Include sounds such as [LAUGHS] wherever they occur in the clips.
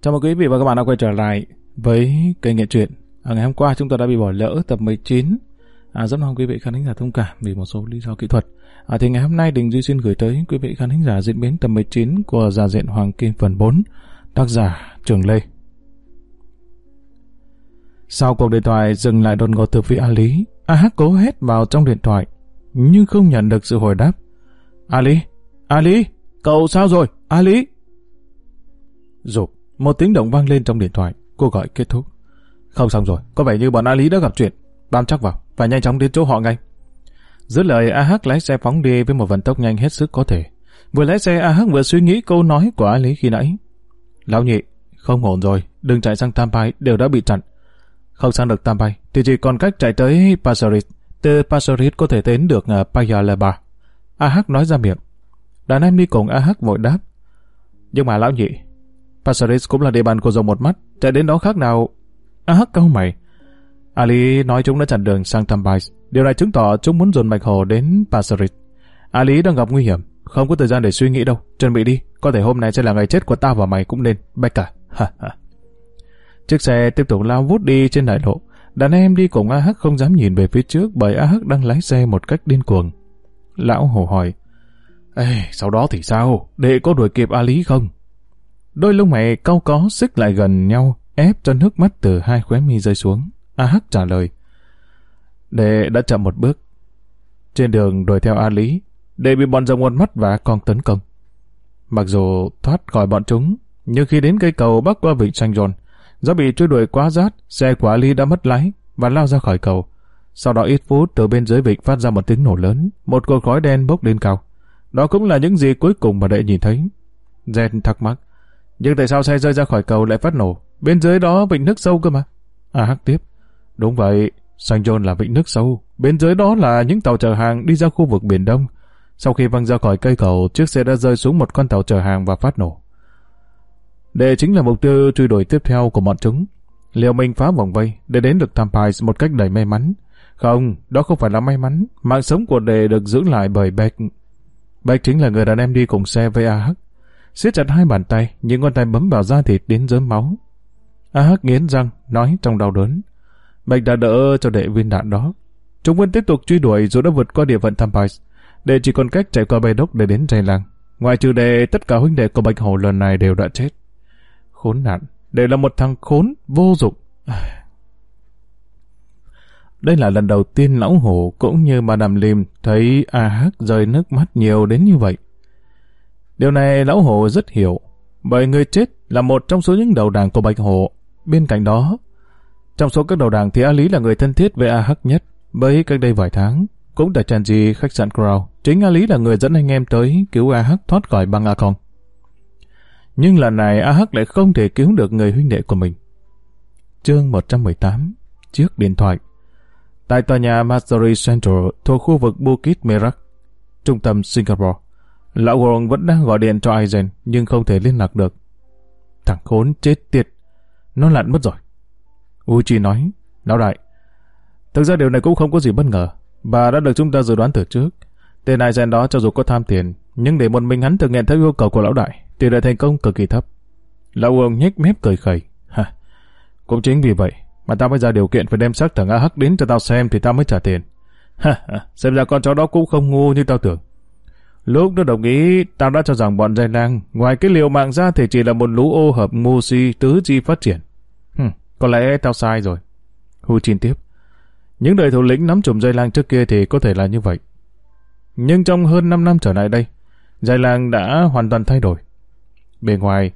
Chào mừng quý vị và các bạn đã quay trở lại với kênh nghệ truyện. À, ngày hôm qua chúng ta đã bị bỏ lỡ tập 19. À, rất mong quý vị khán thính giả thông cảm vì một số lý do kỹ thuật. À, thì ngày hôm nay Đình Duy xin gửi tới quý vị khán thính giả diễn biến tập 19 của giả diện Hoàng Kim phần 4, tác giả Trường Lê. Sau cuộc điện thoại dừng lại đột ngột từ phía A Lý, A Hắc cố hét vào trong điện thoại, nhưng không nhận được sự hồi đáp. A Lý, A Lý, cậu sao rồi, A Lý? Rụp, một tiếng động vang lên trong điện thoại, cô gọi kết thúc. Không xong rồi, có vẻ như bọn A Lý đã gặp chuyện. Bám chắc vào, và nhanh chóng đến chỗ họ ngay. Dứt lời A Hắc lái xe phóng đi với một vận tốc nhanh hết sức có thể. Vừa lái xe A Hắc vừa suy nghĩ câu nói của A Lý khi nãy. Lão nhị, không ổn rồi, đừng chạy sang Tampai, đều đã bị chặn. Không sang được Tampai, thì chỉ còn cách chạy tới Pasarit. Từ Pasarit có thể đến được à, Payalaba. A Hắc nói ra miệng. Đàn em đi cùng A Hắc vội đáp. Nhưng mà lão nhị, Pasaris cũng là địa bàn của dòng một mắt, chạy đến đó khác nào. À Hắc câu mày. Ali nói chúng đã chặn đường sang Tambais. Điều này chứng tỏ chúng muốn dồn mạch hồ đến Pasaris. Ali đang gặp nguy hiểm, không có thời gian để suy nghĩ đâu. Chuẩn bị đi, có thể hôm nay sẽ là ngày chết của tao và mày cũng nên. Bạch Ha ha. Chiếc xe tiếp tục lao vút đi trên đại lộ. Đàn em đi cùng A không dám nhìn về phía trước bởi A đang lái xe một cách điên cuồng. Lão hồ hỏi. Ê, sau đó thì sao? Đệ có đuổi kịp A Lý không? Đôi lông mày cau có xích lại gần nhau, ép cho nước mắt từ hai khóe mi rơi xuống. A Hắc trả lời. Đệ đã chậm một bước. Trên đường đuổi theo A Lý, đệ bị bọn rồng một mắt và con tấn công. Mặc dù thoát khỏi bọn chúng, nhưng khi đến cây cầu bắc qua vịnh Saint John, do bị truy đuổi quá rát, xe của A Lý đã mất lái và lao ra khỏi cầu. Sau đó ít phút từ bên dưới vịnh phát ra một tiếng nổ lớn, một cột khói đen bốc lên cao. Đó cũng là những gì cuối cùng mà đệ nhìn thấy. Jen thắc mắc. Nhưng tại sao xe rơi ra khỏi cầu lại phát nổ? Bên dưới đó vịnh nước sâu cơ mà. À hắc tiếp. Đúng vậy, San John là vịnh nước sâu. Bên dưới đó là những tàu chở hàng đi ra khu vực Biển Đông. Sau khi văng ra khỏi cây cầu, chiếc xe đã rơi xuống một con tàu chở hàng và phát nổ. Đây chính là mục tiêu truy đuổi tiếp theo của bọn chúng. Liệu mình phá vòng vây để đến được Tampais một cách đầy may mắn? Không, đó không phải là may mắn. Mạng sống của đề được giữ lại bởi Beck. Beck chính là người đàn em đi cùng xe với AH siết chặt hai bàn tay, những ngón tay bấm vào da thịt đến dớm máu. AH nghiến răng, nói trong đau đớn. Bạch đã đỡ cho đệ viên đạn đó. Chúng vẫn tiếp tục truy đuổi rồi đã vượt qua địa phận Tampais. Đệ chỉ còn cách chạy qua Bê Đốc để đến dây làng. Ngoài trừ đệ, tất cả huynh đệ của Bạch Hổ lần này đều đã chết. Khốn nạn, đệ là một thằng khốn, vô dụng. [SIGHS] Đây là lần đầu tiên lão hổ cũng như Madame Lim thấy A Hắc rơi nước mắt nhiều đến như vậy. Điều này lão hồ rất hiểu, bởi người chết là một trong số những đầu đảng của Bạch hồ Bên cạnh đó, trong số các đầu đảng thì A Lý là người thân thiết với A Hắc nhất, bởi cách đây vài tháng, cũng tại tràn gì khách sạn Crown, chính A Lý là người dẫn anh em tới cứu A Hắc thoát khỏi băng A Kong. Nhưng lần này A Hắc lại không thể cứu được người huynh đệ của mình. Chương 118 Chiếc điện thoại Tại tòa nhà Mastery Central thuộc khu vực Bukit Merak, trung tâm Singapore, lão Wong vẫn đang gọi điện cho Aizen nhưng không thể liên lạc được. Thằng khốn chết tiệt, nó lặn mất rồi. Uchi nói, lão đại, thực ra điều này cũng không có gì bất ngờ, bà đã được chúng ta dự đoán từ trước. Tên Aizen đó cho dù có tham tiền, nhưng để một mình hắn thực hiện theo yêu cầu của lão đại, tỷ lệ thành công cực kỳ thấp. Lão Wong nhếch mép cười khẩy, ha, cũng chính vì vậy mà tao mới ra điều kiện phải đem xác thằng A Hắc đến cho tao xem thì tao mới trả tiền. [LAUGHS] Ha xem ra con chó đó cũng không ngu như tao tưởng. Lúc nó đồng ý, tao đã cho rằng bọn dây lang, ngoài cái liều mạng ra thì chỉ là một lũ ô hợp ngu si tứ chi phát triển. Hừm, có lẽ tao sai rồi. Hu Chin tiếp. Những đời thủ lĩnh nắm chùm dây lang trước kia thì có thể là như vậy. Nhưng trong hơn 5 năm trở lại đây, dây lang đã hoàn toàn thay đổi. Bề ngoài,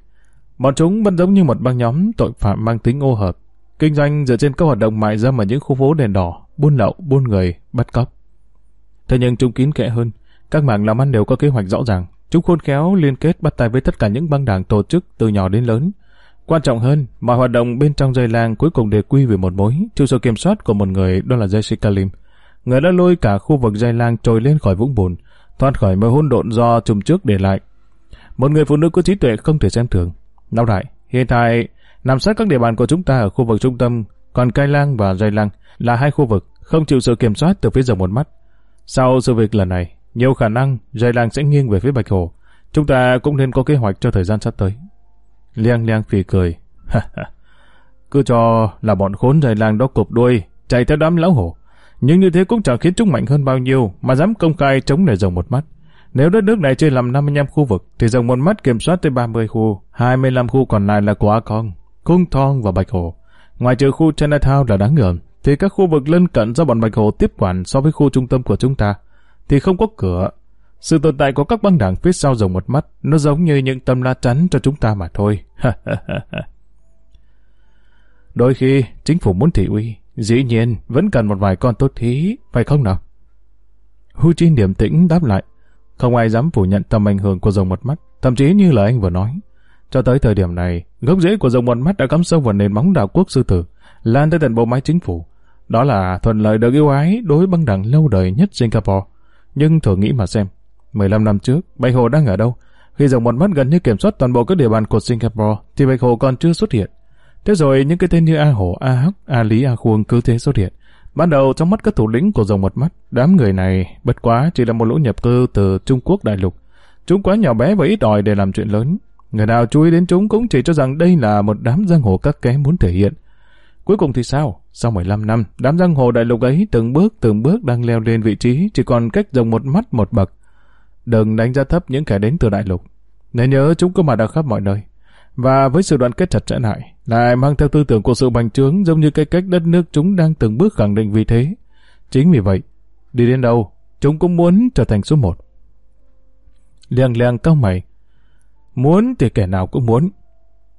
bọn chúng vẫn giống như một băng nhóm tội phạm mang tính ô hợp, Kinh doanh dựa trên các hoạt động mại dâm ở những khu phố đèn đỏ, buôn lậu, buôn người, bắt cóc. Thế nhưng chúng kín kẽ hơn, các mảng làm ăn đều có kế hoạch rõ ràng. Chúng khôn khéo liên kết bắt tay với tất cả những băng đảng tổ chức từ nhỏ đến lớn. Quan trọng hơn, mọi hoạt động bên trong dây lang cuối cùng đều quy về một mối, chịu sự kiểm soát của một người đó là Jessica Lim. Người đã lôi cả khu vực dây lang trồi lên khỏi vũng bùn, thoát khỏi mơ hôn độn do chùm trước để lại. Một người phụ nữ có trí tuệ không thể xem thường. Nói đại, hiện tại nằm sát các địa bàn của chúng ta ở khu vực trung tâm, còn Cai Lang và Dây Lang là hai khu vực không chịu sự kiểm soát từ phía dòng một mắt. Sau sự việc lần này, nhiều khả năng Dây Lang sẽ nghiêng về phía Bạch Hồ. Chúng ta cũng nên có kế hoạch cho thời gian sắp tới. Liang liang phì cười. Cứ cho là bọn khốn dây làng đó cụp đuôi, chạy theo đám lão hổ. Nhưng như thế cũng chẳng khiến chúng mạnh hơn bao nhiêu mà dám công khai chống lại rồng một mắt. Nếu đất nước này chia làm 55 khu vực, thì rồng một mắt kiểm soát tới 30 khu, 25 khu còn lại là của A Con, Cung Thong và Bạch Hồ. Ngoài trừ khu Chinatown là đáng ngờ, thì các khu vực lân cận do bọn Bạch Hồ tiếp quản so với khu trung tâm của chúng ta, thì không có cửa. Sự tồn tại của các băng đảng phía sau rồng một mắt, nó giống như những tâm la chắn cho chúng ta mà thôi. [LAUGHS] Đôi khi, chính phủ muốn thị uy, dĩ nhiên vẫn cần một vài con tốt thí, phải không nào? Hu Chi điềm tĩnh đáp lại, không ai dám phủ nhận tầm ảnh hưởng của rồng một mắt, thậm chí như lời anh vừa nói. Cho tới thời điểm này, gốc rễ của rồng một mắt đã cắm sâu vào nền móng đạo quốc sư tử, lan tới tận bộ máy chính phủ. Đó là thuận lợi được yêu ái đối băng đảng lâu đời nhất Singapore. Nhưng thử nghĩ mà xem, 15 năm trước, Bạch Hồ đang ở đâu? Khi Dòng một mắt gần như kiểm soát toàn bộ các địa bàn của Singapore, thì Bạch Hồ còn chưa xuất hiện. Thế rồi những cái tên như A Hổ, A Hắc, A Lý, A Khuông cứ thế xuất hiện. Ban đầu trong mắt các thủ lĩnh của Dòng một mắt, đám người này bất quá chỉ là một lũ nhập cư từ Trung Quốc đại lục. Chúng quá nhỏ bé và ít ỏi để làm chuyện lớn. Người nào chú ý đến chúng cũng chỉ cho rằng đây là một đám giang hồ các kém muốn thể hiện. Cuối cùng thì sao? Sau 15 năm, đám giang hồ đại lục ấy từng bước từng bước đang leo lên vị trí chỉ còn cách rồng một mắt một bậc. Đừng đánh giá thấp những kẻ đến từ đại lục. Nên nhớ chúng có mặt ở khắp mọi nơi. Và với sự đoàn kết chặt chẽ lại, lại mang theo tư tưởng của sự bành trướng giống như cái cách đất nước chúng đang từng bước khẳng định vị thế. Chính vì vậy, đi đến đâu, chúng cũng muốn trở thành số một. Liang liang cao mày. Muốn thì kẻ nào cũng muốn.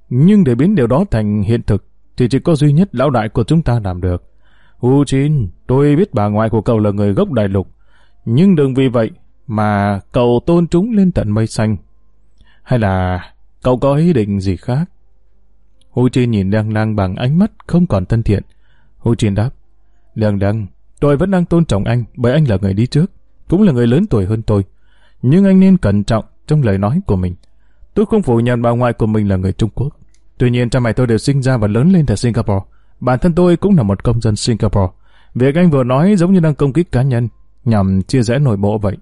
Nhưng để biến điều đó thành hiện thực, thì chỉ có duy nhất lão đại của chúng ta làm được. Hu Chin, tôi biết bà ngoại của cậu là người gốc đại lục, nhưng đừng vì vậy mà cậu tôn chúng lên tận mây xanh. Hay là cậu có ý định gì khác? Hu Chin nhìn Lăng Lăng bằng ánh mắt không còn thân thiện. Hu Chin đáp, Lăng Lăng, tôi vẫn đang tôn trọng anh bởi anh là người đi trước, cũng là người lớn tuổi hơn tôi. Nhưng anh nên cẩn trọng trong lời nói của mình. Tôi không phủ nhận bà ngoại của mình là người Trung Quốc. Tuy nhiên cha mẹ tôi đều sinh ra và lớn lên tại Singapore. Bản thân tôi cũng là một công dân Singapore. Việc anh vừa nói giống như đang công kích cá nhân, nhằm chia rẽ nội bộ vậy.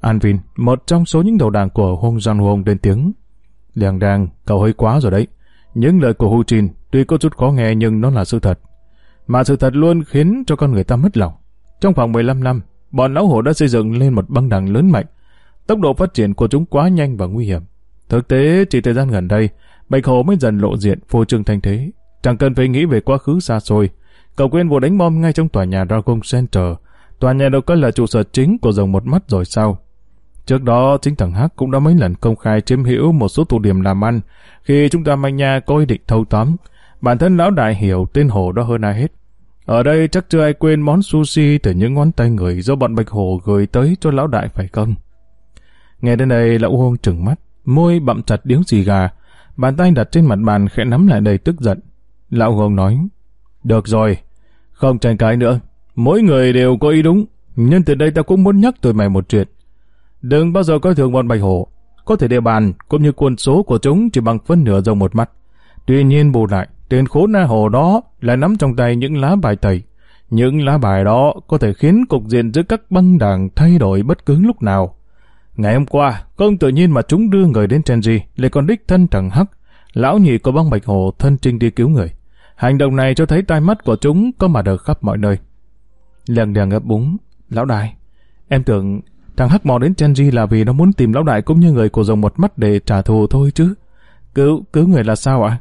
Anvin, một trong số những đầu đảng của Hong Jong Hong lên tiếng. Liàng đàng, cậu hơi quá rồi đấy. Những lời của Hu Jin tuy có chút khó nghe nhưng nó là sự thật. Mà sự thật luôn khiến cho con người ta mất lòng. Trong vòng 15 năm, bọn lão hổ đã xây dựng lên một băng đảng lớn mạnh. Tốc độ phát triển của chúng quá nhanh và nguy hiểm. Thực tế, chỉ thời gian gần đây, Bạch Hồ mới dần lộ diện phô trương thành thế. Chẳng cần phải nghĩ về quá khứ xa xôi. Cậu quên vụ đánh bom ngay trong tòa nhà Dragon Center. Tòa nhà đâu có là trụ sở chính của dòng một mắt rồi sao? Trước đó, chính thằng Hắc cũng đã mấy lần công khai chiếm hữu một số tụ điểm làm ăn khi chúng ta manh nha có ý định thâu tóm. Bản thân lão đại hiểu tên Hồ đó hơn ai hết. Ở đây chắc chưa ai quên món sushi từ những ngón tay người do bọn Bạch Hồ gửi tới cho lão đại phải không? Nghe đến đây lão Hôn trừng mắt, môi bậm chặt điếu xì gà, bàn tay đặt trên mặt bàn khẽ nắm lại đầy tức giận. Lão Hôn nói, được rồi, không tranh cãi nữa, mỗi người đều có ý đúng, nhưng từ đây ta cũng muốn nhắc tụi mày một chuyện. Đừng bao giờ coi thường bọn Bạch Hổ, có thể địa bàn cũng như quân số của chúng chỉ bằng phân nửa dòng một mắt. Tuy nhiên bù lại, tên khốn na hồ đó lại nắm trong tay những lá bài tẩy. Những lá bài đó có thể khiến cục diện giữa các băng đảng thay đổi bất cứ lúc nào. Ngày hôm qua, không tự nhiên mà chúng đưa người đến Chenji, lại còn đích thân trần Hắc, lão nhị của băng Bạch Hồ thân trinh đi cứu người. Hành động này cho thấy tai mắt của chúng có mà được khắp mọi nơi. Lần đèn ngập búng, lão đại, em tưởng thằng Hắc mò đến Chenji là vì nó muốn tìm lão đại cũng như người của rồng một mắt để trả thù thôi chứ. Cứu, cứu người là sao ạ?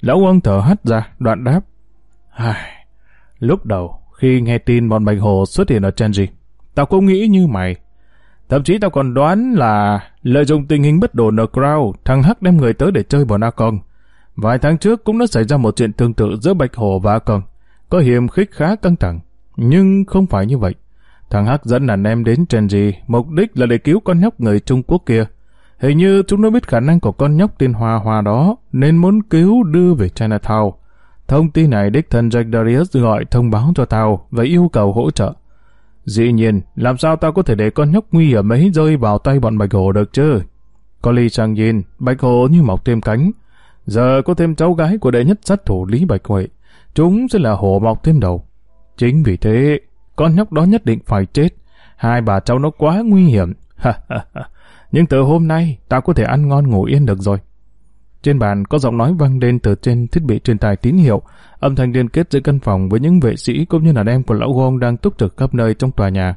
Lão ông thở hắt ra, đoạn đáp. Ai... Lúc đầu, khi nghe tin bọn Bạch Hồ xuất hiện ở Chenji, tao cũng nghĩ như mày. Thậm chí tao còn đoán là lợi dụng tình hình bất ổn ở Crow, thằng Hắc đem người tới để chơi bọn A Con. Vài tháng trước cũng đã xảy ra một chuyện tương tự giữa Bạch Hồ và A Con. Có hiểm khích khá căng thẳng. Nhưng không phải như vậy. Thằng Hắc dẫn đàn em đến Chenji, mục đích là để cứu con nhóc người Trung Quốc kia. Hình như chúng nó biết khả năng của con nhóc tên Hoa Hoa đó, nên muốn cứu đưa về Chinatown. Thông tin này đích thân Jack Darius gọi thông báo cho tao và yêu cầu hỗ trợ. Dĩ nhiên, làm sao ta có thể để con nhóc nguy hiểm ấy rơi vào tay bọn Bạch Hồ được chứ? Có Ly Sang nhìn, Bạch Hồ như mọc thêm cánh. Giờ có thêm cháu gái của đệ nhất sát thủ Lý Bạch Huệ. Chúng sẽ là hổ mọc thêm đầu. Chính vì thế, con nhóc đó nhất định phải chết. Hai bà cháu nó quá nguy hiểm. Nhưng từ hôm nay, ta có thể ăn ngon ngủ yên được rồi. Trên bàn có giọng nói vang lên từ trên thiết bị truyền tài tín hiệu, âm thanh liên kết giữa căn phòng với những vệ sĩ cũng như là em của lão Wong đang túc trực khắp nơi trong tòa nhà.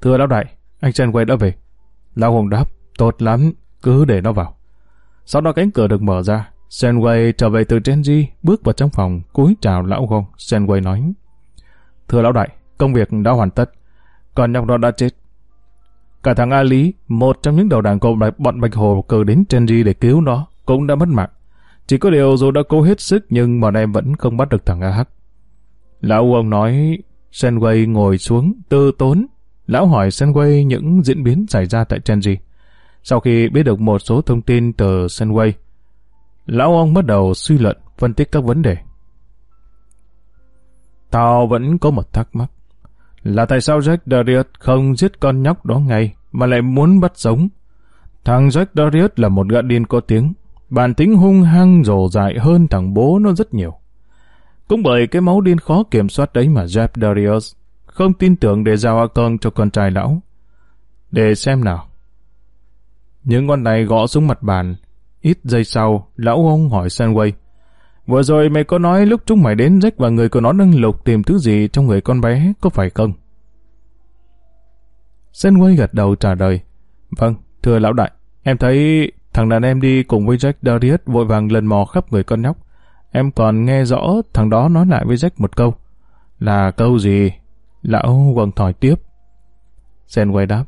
Thưa lão đại, anh chenway đã về. Lão Wong đáp, tốt lắm, cứ để nó vào. Sau đó cánh cửa được mở ra, Senway trở về từ Genji, bước vào trong phòng, cúi chào lão Wong. Senway nói, Thưa lão đại, công việc đã hoàn tất, còn nhóc đó đã chết. Cả thằng A Lý, một trong những đầu đảng cộng bọn Bạch Hồ cử đến Genji để cứu nó, cũng đã mất mạng. Chỉ có điều dù đã cố hết sức nhưng bọn em vẫn không bắt được thằng A Hắc. Lão ông nói, Senway ngồi xuống, tư tốn. Lão hỏi Senway những diễn biến xảy ra tại chenji. Sau khi biết được một số thông tin từ Senway, lão ông bắt đầu suy luận, phân tích các vấn đề. Tao vẫn có một thắc mắc. Là tại sao Jack Darius không giết con nhóc đó ngay, mà lại muốn bắt sống? Thằng Jack Darius là một gã điên có tiếng. Bản tính hung hăng rồ dại hơn thằng bố nó rất nhiều. Cũng bởi cái máu điên khó kiểm soát đấy mà Jeff Darius không tin tưởng để giao con cho con trai lão. Để xem nào. Những con này gõ xuống mặt bàn. Ít giây sau, lão ông hỏi Sunway. Vừa rồi mày có nói lúc chúng mày đến rách và người của nó đang lục tìm thứ gì trong người con bé, có phải không? Sunway gật đầu trả lời. Vâng, thưa lão đại, em thấy thằng đàn em đi cùng với Jack Darius vội vàng lần mò khắp người con nhóc. Em còn nghe rõ thằng đó nói lại với Jack một câu. Là câu gì? Lão quần thỏi tiếp. Senway đáp.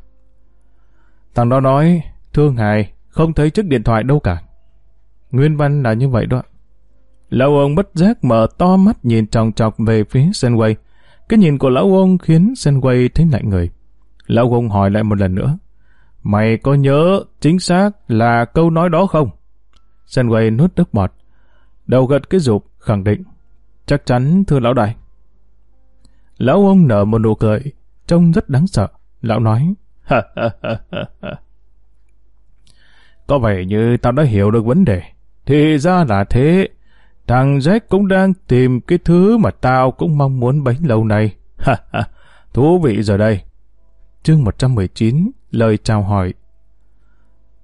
Thằng đó nói, thương hài, không thấy chiếc điện thoại đâu cả. Nguyên văn là như vậy đó. Lão ông bất giác mở to mắt nhìn tròng trọc về phía Senway. Cái nhìn của lão ông khiến Senway thấy lạnh người. Lão ông hỏi lại một lần nữa. Mày có nhớ chính xác là câu nói đó không? Senway nuốt nước bọt. Đầu gật cái rụp, khẳng định. Chắc chắn thưa lão đại. Lão ông nở một nụ cười, trông rất đáng sợ. Lão nói, Có vẻ như tao đã hiểu được vấn đề. Thì ra là thế. Thằng Jack cũng đang tìm cái thứ mà tao cũng mong muốn bấy lâu nay. Thú vị rồi đây. Chương 119, lời chào hỏi.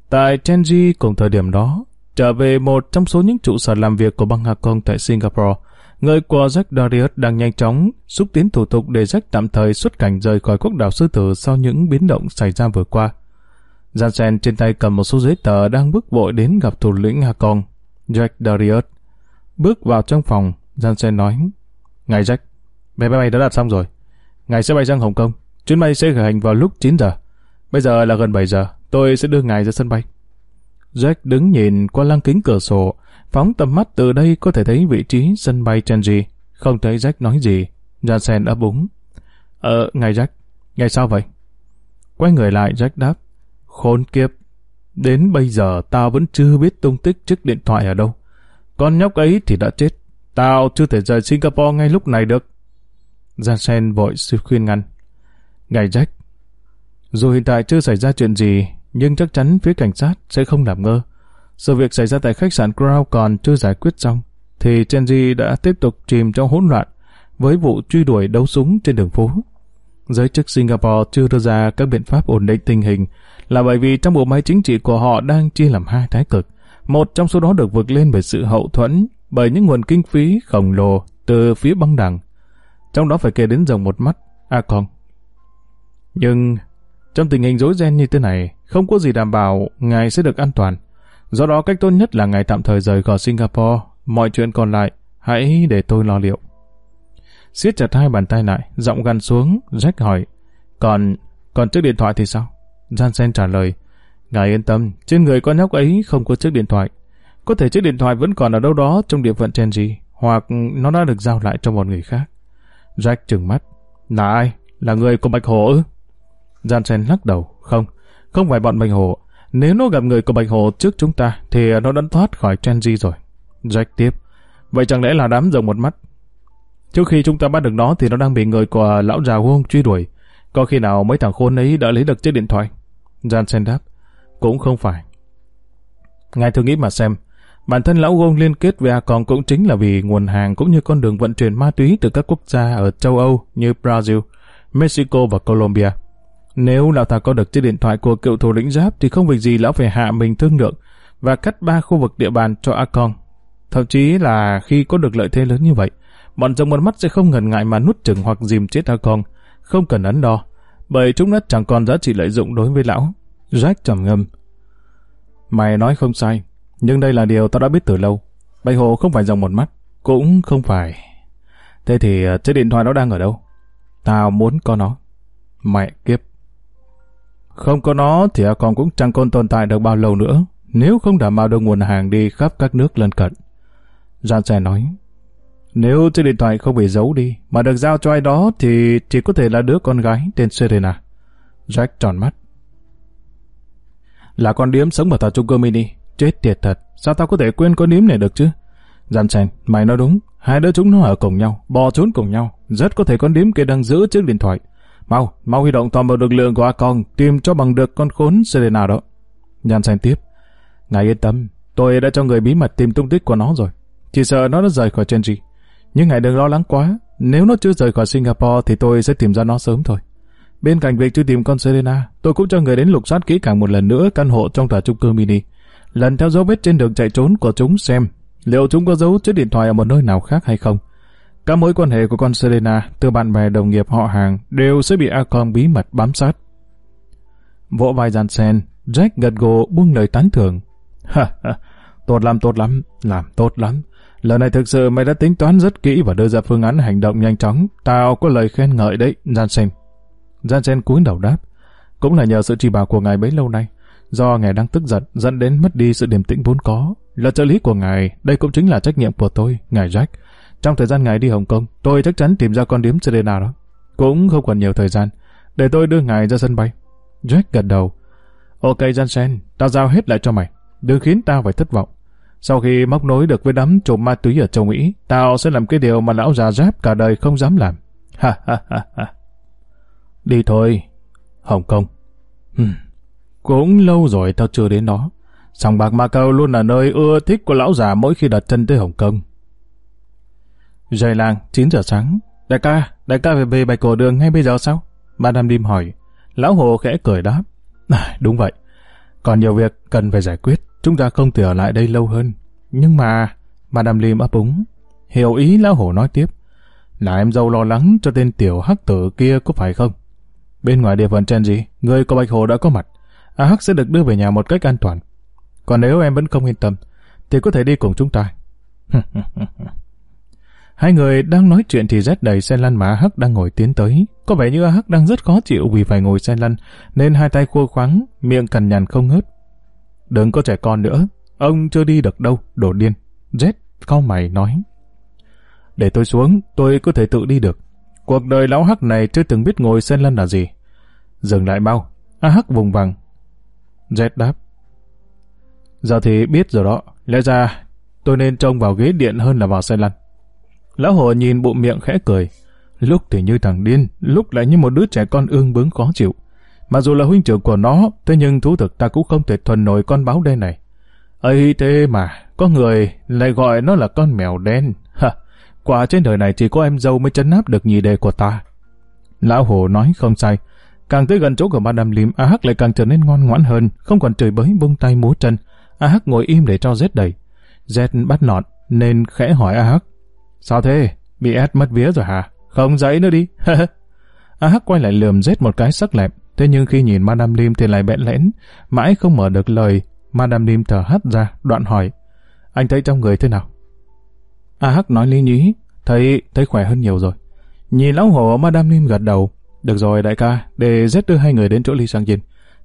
Tại Chenji cùng thời điểm đó, trở về một trong số những trụ sở làm việc của băng Hà Công tại Singapore, người của Jack Darius đang nhanh chóng xúc tiến thủ tục để Jack tạm thời xuất cảnh rời khỏi quốc đảo sư tử sau những biến động xảy ra vừa qua. Jansen trên tay cầm một số giấy tờ đang bước vội đến gặp thủ lĩnh Hà Công. Jack Darius bước vào trong phòng, Jansen nói, Ngài Jack, vé máy bay đã đặt xong rồi. Ngài sẽ bay sang Hồng Kông. Chuyến bay sẽ khởi hành vào lúc 9 giờ. Bây giờ là gần 7 giờ, tôi sẽ đưa ngài ra sân bay. Jack đứng nhìn qua lăng kính cửa sổ, phóng tầm mắt từ đây có thể thấy vị trí sân bay Chenji. Không thấy Jack nói gì, Jansen ấp úng. Ờ, ngài Jack, ngài sao vậy? Quay người lại, Jack đáp. Khốn kiếp, đến bây giờ tao vẫn chưa biết tung tích chiếc điện thoại ở đâu. Con nhóc ấy thì đã chết. Tao chưa thể rời Singapore ngay lúc này được. Jansen vội sư khuyên ngăn. Ngài Jack, dù hiện tại chưa xảy ra chuyện gì, nhưng chắc chắn phía cảnh sát sẽ không làm ngơ. Sự việc xảy ra tại khách sạn Crown còn chưa giải quyết xong, thì Chenji đã tiếp tục chìm trong hỗn loạn với vụ truy đuổi đấu súng trên đường phố. Giới chức Singapore chưa đưa ra các biện pháp ổn định tình hình là bởi vì trong bộ máy chính trị của họ đang chia làm hai thái cực. Một trong số đó được vượt lên bởi sự hậu thuẫn bởi những nguồn kinh phí khổng lồ từ phía băng đảng. Trong đó phải kể đến dòng một mắt, A Kong. Nhưng trong tình hình rối ren như thế này, không có gì đảm bảo ngài sẽ được an toàn. Do đó cách tốt nhất là ngài tạm thời rời khỏi Singapore, mọi chuyện còn lại hãy để tôi lo liệu. siết chặt hai bàn tay lại, giọng gằn xuống, Jack hỏi, còn, còn chiếc điện thoại thì sao? Jansen trả lời, ngài yên tâm, trên người con nhóc ấy không có chiếc điện thoại. Có thể chiếc điện thoại vẫn còn ở đâu đó trong địa phận Chenji, hoặc nó đã được giao lại cho một người khác. Jack trừng mắt, là ai? Là người của Bạch Hổ ư? Jansen lắc đầu, không, không phải bọn Bạch hồ. Nếu nó gặp người của Bạch hồ trước chúng ta, thì nó đã thoát khỏi Genji rồi. Jack tiếp, vậy chẳng lẽ là đám rồng một mắt? Trước khi chúng ta bắt được nó thì nó đang bị người của lão già Wong truy đuổi. Có khi nào mấy thằng khôn ấy đã lấy được chiếc điện thoại? Jansen đáp, cũng không phải. Ngài thử nghĩ mà xem, bản thân lão Wong liên kết với Acon cũng chính là vì nguồn hàng cũng như con đường vận chuyển ma túy từ các quốc gia ở châu Âu như Brazil, Mexico và Colombia. Nếu lão ta có được chiếc điện thoại của cựu thủ lĩnh giáp thì không việc gì lão phải hạ mình thương lượng. và cắt ba khu vực địa bàn cho Akon. Thậm chí là khi có được lợi thế lớn như vậy, bọn rồng một mắt sẽ không ngần ngại mà nút chừng hoặc dìm chết Akon, không cần ấn đo, bởi chúng nó chẳng còn giá trị lợi dụng đối với lão. Jack trầm ngâm. Mày nói không sai, nhưng đây là điều tao đã biết từ lâu. Bạch Hồ không phải dòng một mắt, cũng không phải. Thế thì ờ, chiếc điện thoại nó đang ở đâu? Tao muốn có nó. Mẹ kiếp. Không có nó thì con cũng chẳng còn tồn tại được bao lâu nữa, nếu không đảm bảo được nguồn hàng đi khắp các nước lân cận. Jansen nói, nếu chiếc điện thoại không bị giấu đi, mà được giao cho ai đó thì chỉ có thể là đứa con gái tên Serena. Jack tròn mắt. Là con điếm sống ở tòa trung cư mini. Chết tiệt thật, sao tao có thể quên con điếm này được chứ? Jansen, mày nói đúng, hai đứa chúng nó ở cùng nhau, bò trốn cùng nhau. Rất có thể con điếm kia đang giữ chiếc điện thoại. Mau, mau huy động toàn bộ lực lượng của a con tìm cho bằng được con khốn Serena đó. Jansen tiếp. Ngài yên tâm, tôi đã cho người bí mật tìm tung tích của nó rồi. Chỉ sợ nó đã rời khỏi Genji. Nhưng ngài đừng lo lắng quá, nếu nó chưa rời khỏi Singapore thì tôi sẽ tìm ra nó sớm thôi. Bên cạnh việc truy tìm con Serena, tôi cũng cho người đến lục soát kỹ càng một lần nữa căn hộ trong tòa chung cư mini. Lần theo dấu vết trên đường chạy trốn của chúng xem liệu chúng có giấu chiếc điện thoại ở một nơi nào khác hay không. Các mối quan hệ của con Serena từ bạn bè đồng nghiệp họ hàng đều sẽ bị Acom bí mật bám sát. Vỗ vai gian sen, Jack gật gù buông lời tán thưởng. Ha ha, tốt lắm tốt lắm, làm tốt lắm. Lần này thực sự mày đã tính toán rất kỹ và đưa ra phương án hành động nhanh chóng. Tao có lời khen ngợi đấy, Jansen. Jansen cúi đầu đáp. Cũng là nhờ sự chỉ bảo của ngài bấy lâu nay. Do ngài đang tức giận, dẫn đến mất đi sự điềm tĩnh vốn có. Là trợ lý của ngài, đây cũng chính là trách nhiệm của tôi, ngài Jack. Trong thời gian ngài đi Hồng Kông, tôi chắc chắn tìm ra con điếm Serena đó. Cũng không còn nhiều thời gian, để tôi đưa ngài ra sân bay. Jack gật đầu. Ok Jansen, tao giao hết lại cho mày. Đừng khiến tao phải thất vọng. Sau khi móc nối được với đám trộm ma túy ở châu Mỹ, tao sẽ làm cái điều mà lão già giáp cả đời không dám làm. Ha ha ha ha. Đi thôi. Hồng Kông. Hmm. Cũng lâu rồi tao chưa đến đó. Sòng bạc Macau luôn là nơi ưa thích của lão già mỗi khi đặt chân tới Hồng Kông. Dày làng, 9 giờ sáng. Đại ca, đại ca về về bạch cổ đường ngay bây giờ sao? Ba Nam Lim hỏi. Lão Hồ khẽ cười đáp. À, đúng vậy. Còn nhiều việc cần phải giải quyết. Chúng ta không thể ở lại đây lâu hơn. Nhưng mà... Ba Nam Lim ấp úng. Hiểu ý Lão hồ nói tiếp. Là em dâu lo lắng cho tên tiểu hắc tử kia có phải không? Bên ngoài địa phận trên gì, người của Bạch Hồ đã có mặt. A Hắc sẽ được đưa về nhà một cách an toàn. Còn nếu em vẫn không yên tâm, thì có thể đi cùng chúng ta. [LAUGHS] Hai người đang nói chuyện thì rét đầy xe lăn mà A Hắc đang ngồi tiến tới. Có vẻ như A Hắc đang rất khó chịu vì phải ngồi xe lăn, nên hai tay khua khoáng, miệng cằn nhằn không ngớt. Đừng có trẻ con nữa, ông chưa đi được đâu, đổ điên. Z cau mày nói. Để tôi xuống, tôi có thể tự đi được. Cuộc đời lão hắc này chưa từng biết ngồi xe lăn là gì. Dừng lại mau. A hắc vùng vằng. Z đáp. Giờ thì biết rồi đó. Lẽ ra tôi nên trông vào ghế điện hơn là vào xe lăn. Lão hồ nhìn bụng miệng khẽ cười. Lúc thì như thằng điên, lúc lại như một đứa trẻ con ương bướng khó chịu. Mặc dù là huynh trưởng của nó, thế nhưng thú thực ta cũng không thể thuần nổi con báo đen này. ấy thế mà, có người lại gọi nó là con mèo đen. Ha, quả trên đời này chỉ có em dâu mới chấn áp được nhị đề của ta. Lão Hồ nói không sai. Càng tới gần chỗ của Madame Lim, A Hắc lại càng trở nên ngoan ngoãn hơn, không còn trời bới vung tay múa chân. A Hắc ngồi im để cho rét đầy. Rét bắt nọt, nên khẽ hỏi A Hắc. Sao thế? Bị ép mất vía rồi hả? Không dậy nữa đi. [LAUGHS] A Hắc quay lại lườm Z một cái sắc lẹm. Thế nhưng khi nhìn Madame Lim thì lại bẽn lẽn, mãi không mở được lời. Madame Lim thở hắt ra, đoạn hỏi. Anh thấy trong người thế nào? A Hắc nói lý nhí, thấy thấy khỏe hơn nhiều rồi. Nhìn lão hổ Madame Lim gật đầu. Được rồi đại ca, để Z đưa hai người đến chỗ ly Sang Jin.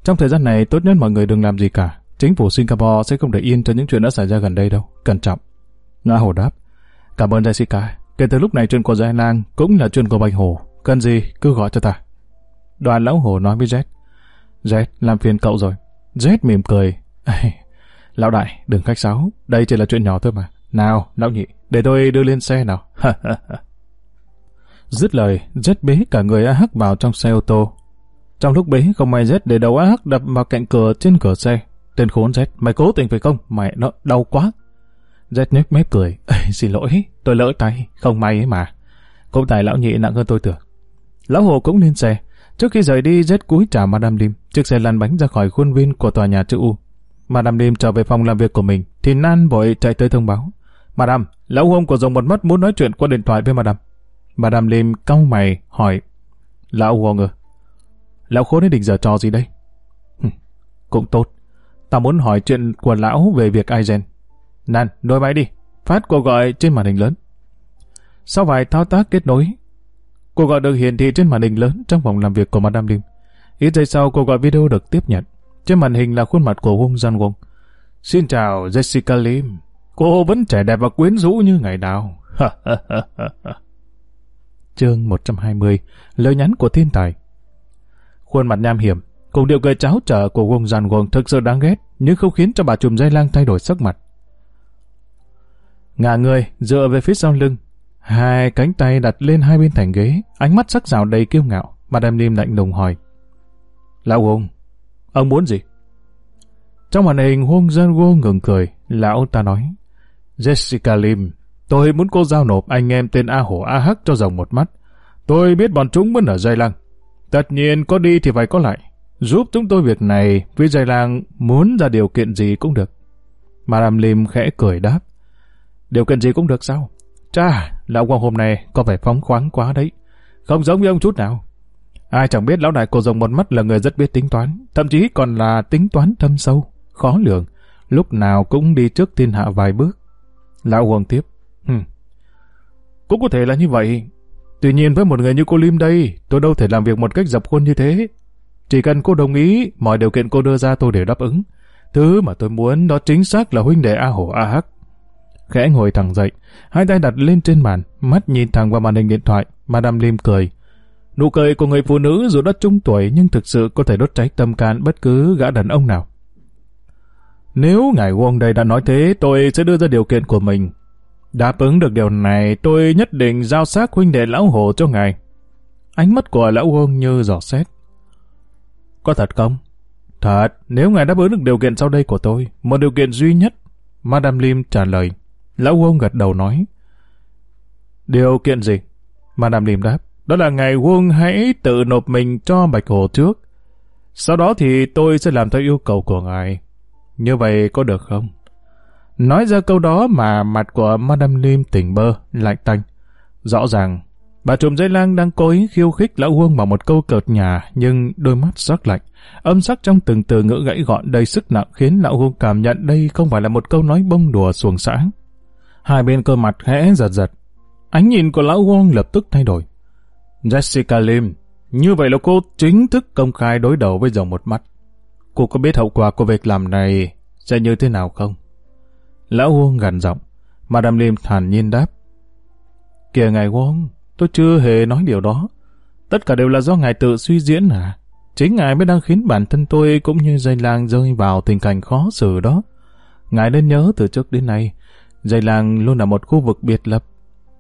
Trong thời gian này tốt nhất mọi người đừng làm gì cả. Chính phủ Singapore sẽ không để yên cho những chuyện đã xảy ra gần đây đâu. Cẩn trọng. Ngã Hồ đáp. Cảm ơn Jessica. Kể từ lúc này chuyện của Giai Lang cũng là chuyện của Bạch Hồ. Cần gì cứ gọi cho ta. Đoàn lão Hổ nói với Jet. Jet, làm phiền cậu rồi. Jet mỉm cười. lão đại, đừng khách sáo. Đây chỉ là chuyện nhỏ thôi mà. Nào, lão nhị, để tôi đưa lên xe nào. [LAUGHS] Dứt lời, Jet bế cả người AH vào trong xe ô tô. Trong lúc bế, không may Jet để đầu AH đập vào cạnh cửa trên cửa xe. Tên khốn Jet, mày cố tình phải không? Mày nó đau quá. Z nhếch mép cười. Xin lỗi, tôi lỡ tay, không may ấy mà. Cũng tại lão nhị nặng hơn tôi tưởng. Lão hồ cũng lên xe. Trước khi rời đi, rất cúi chào Madame Lim, chiếc xe lăn bánh ra khỏi khuôn viên của tòa nhà chữ U. Madame Lim trở về phòng làm việc của mình, thì Nan vội chạy tới thông báo. Madame, lão Huông của dòng một mắt muốn nói chuyện qua điện thoại với Madame. Madame Lim cau mày hỏi, Lão Hồ ngờ. lão khốn ấy định giờ trò gì đây? Cũng tốt, ta muốn hỏi chuyện của lão về việc Aizen. Nan, nối máy đi, phát cuộc gọi trên màn hình lớn. Sau vài thao tác kết nối, cuộc gọi được hiển thị trên màn hình lớn trong phòng làm việc của Madame Lim. Ít giây sau, cuộc gọi video được tiếp nhận. Trên màn hình là khuôn mặt của Wong Jan Wong. Xin chào Jessica Lim. Cô vẫn trẻ đẹp và quyến rũ như ngày nào. Chương 120 Lời nhắn của thiên tài Khuôn mặt nham hiểm, cùng điệu cười cháo trở của Wong Jan Wong thực sự đáng ghét, nhưng không khiến cho bà trùm dây lang thay đổi sắc mặt. Ngả người, dựa về phía sau lưng, hai cánh tay đặt lên hai bên thành ghế, ánh mắt sắc rào đầy kiêu ngạo. Madame Lim lạnh lùng hỏi. Lão Wong, ông muốn gì? Trong màn hình Wong Gian Wo ngừng cười, lão ta nói. Jessica Lim, tôi muốn cô giao nộp anh em tên A Hổ A Hắc cho rồng một mắt. Tôi biết bọn chúng vẫn ở dây lăng. Tất nhiên có đi thì phải có lại. Giúp chúng tôi việc này, vì dây lăng muốn ra điều kiện gì cũng được. Madame Lim khẽ cười đáp. Điều kiện gì cũng được sao? Cha, lão quang hôm nay có vẻ phóng khoáng quá đấy. Không giống như ông chút nào. Ai chẳng biết lão đại cô rồng một mắt là người rất biết tính toán, thậm chí còn là tính toán thâm sâu, khó lường, lúc nào cũng đi trước thiên hạ vài bước. Lão Hoàng tiếp, Hừm. Cũng có thể là như vậy. Tuy nhiên với một người như cô Lim đây, tôi đâu thể làm việc một cách dập khuôn như thế. Chỉ cần cô đồng ý, mọi điều kiện cô đưa ra tôi đều đáp ứng. Thứ mà tôi muốn đó chính xác là huynh đệ A Hổ A Hắc. Khẽ ngồi thẳng dậy, hai tay đặt lên trên bàn, mắt nhìn thẳng vào màn hình điện thoại, Madame Lim cười. Nụ cười của người phụ nữ dù đã trung tuổi nhưng thực sự có thể đốt cháy tâm can bất cứ gã đàn ông nào. Nếu ngài Wong đây đã nói thế, tôi sẽ đưa ra điều kiện của mình. Đáp ứng được điều này, tôi nhất định giao xác huynh đệ lão hồ cho ngài. Ánh mắt của lão Wong như giỏ xét. Có thật không? Thật, nếu ngài đáp ứng được điều kiện sau đây của tôi, một điều kiện duy nhất. Madame Lim trả lời. Lão Wong gật đầu nói. Điều kiện gì? Madame Lim đáp. Đó là ngài Wong hãy tự nộp mình cho Bạch Hồ trước. Sau đó thì tôi sẽ làm theo yêu cầu của ngài. Như vậy có được không? Nói ra câu đó mà mặt của Madame Lim tỉnh bơ, lạnh tanh. Rõ ràng, bà trùm dây lang đang cố ý khiêu khích lão Huông bằng một câu cợt nhà nhưng đôi mắt sắc lạnh. Âm sắc trong từng từ ngữ gãy gọn đầy sức nặng khiến lão Huông cảm nhận đây không phải là một câu nói bông đùa xuồng sáng. Hai bên cơ mặt khẽ giật giật. Ánh nhìn của lão Wong lập tức thay đổi. Jessica Lim, như vậy là cô chính thức công khai đối đầu với dòng một mắt. Cô có biết hậu quả của việc làm này sẽ như thế nào không? Lão Wong gằn giọng. Madame Lim thản nhiên đáp. Kìa ngài Wong, tôi chưa hề nói điều đó. Tất cả đều là do ngài tự suy diễn à? Chính ngài mới đang khiến bản thân tôi cũng như dây lang rơi vào tình cảnh khó xử đó. Ngài nên nhớ từ trước đến nay, dây làng luôn là một khu vực biệt lập.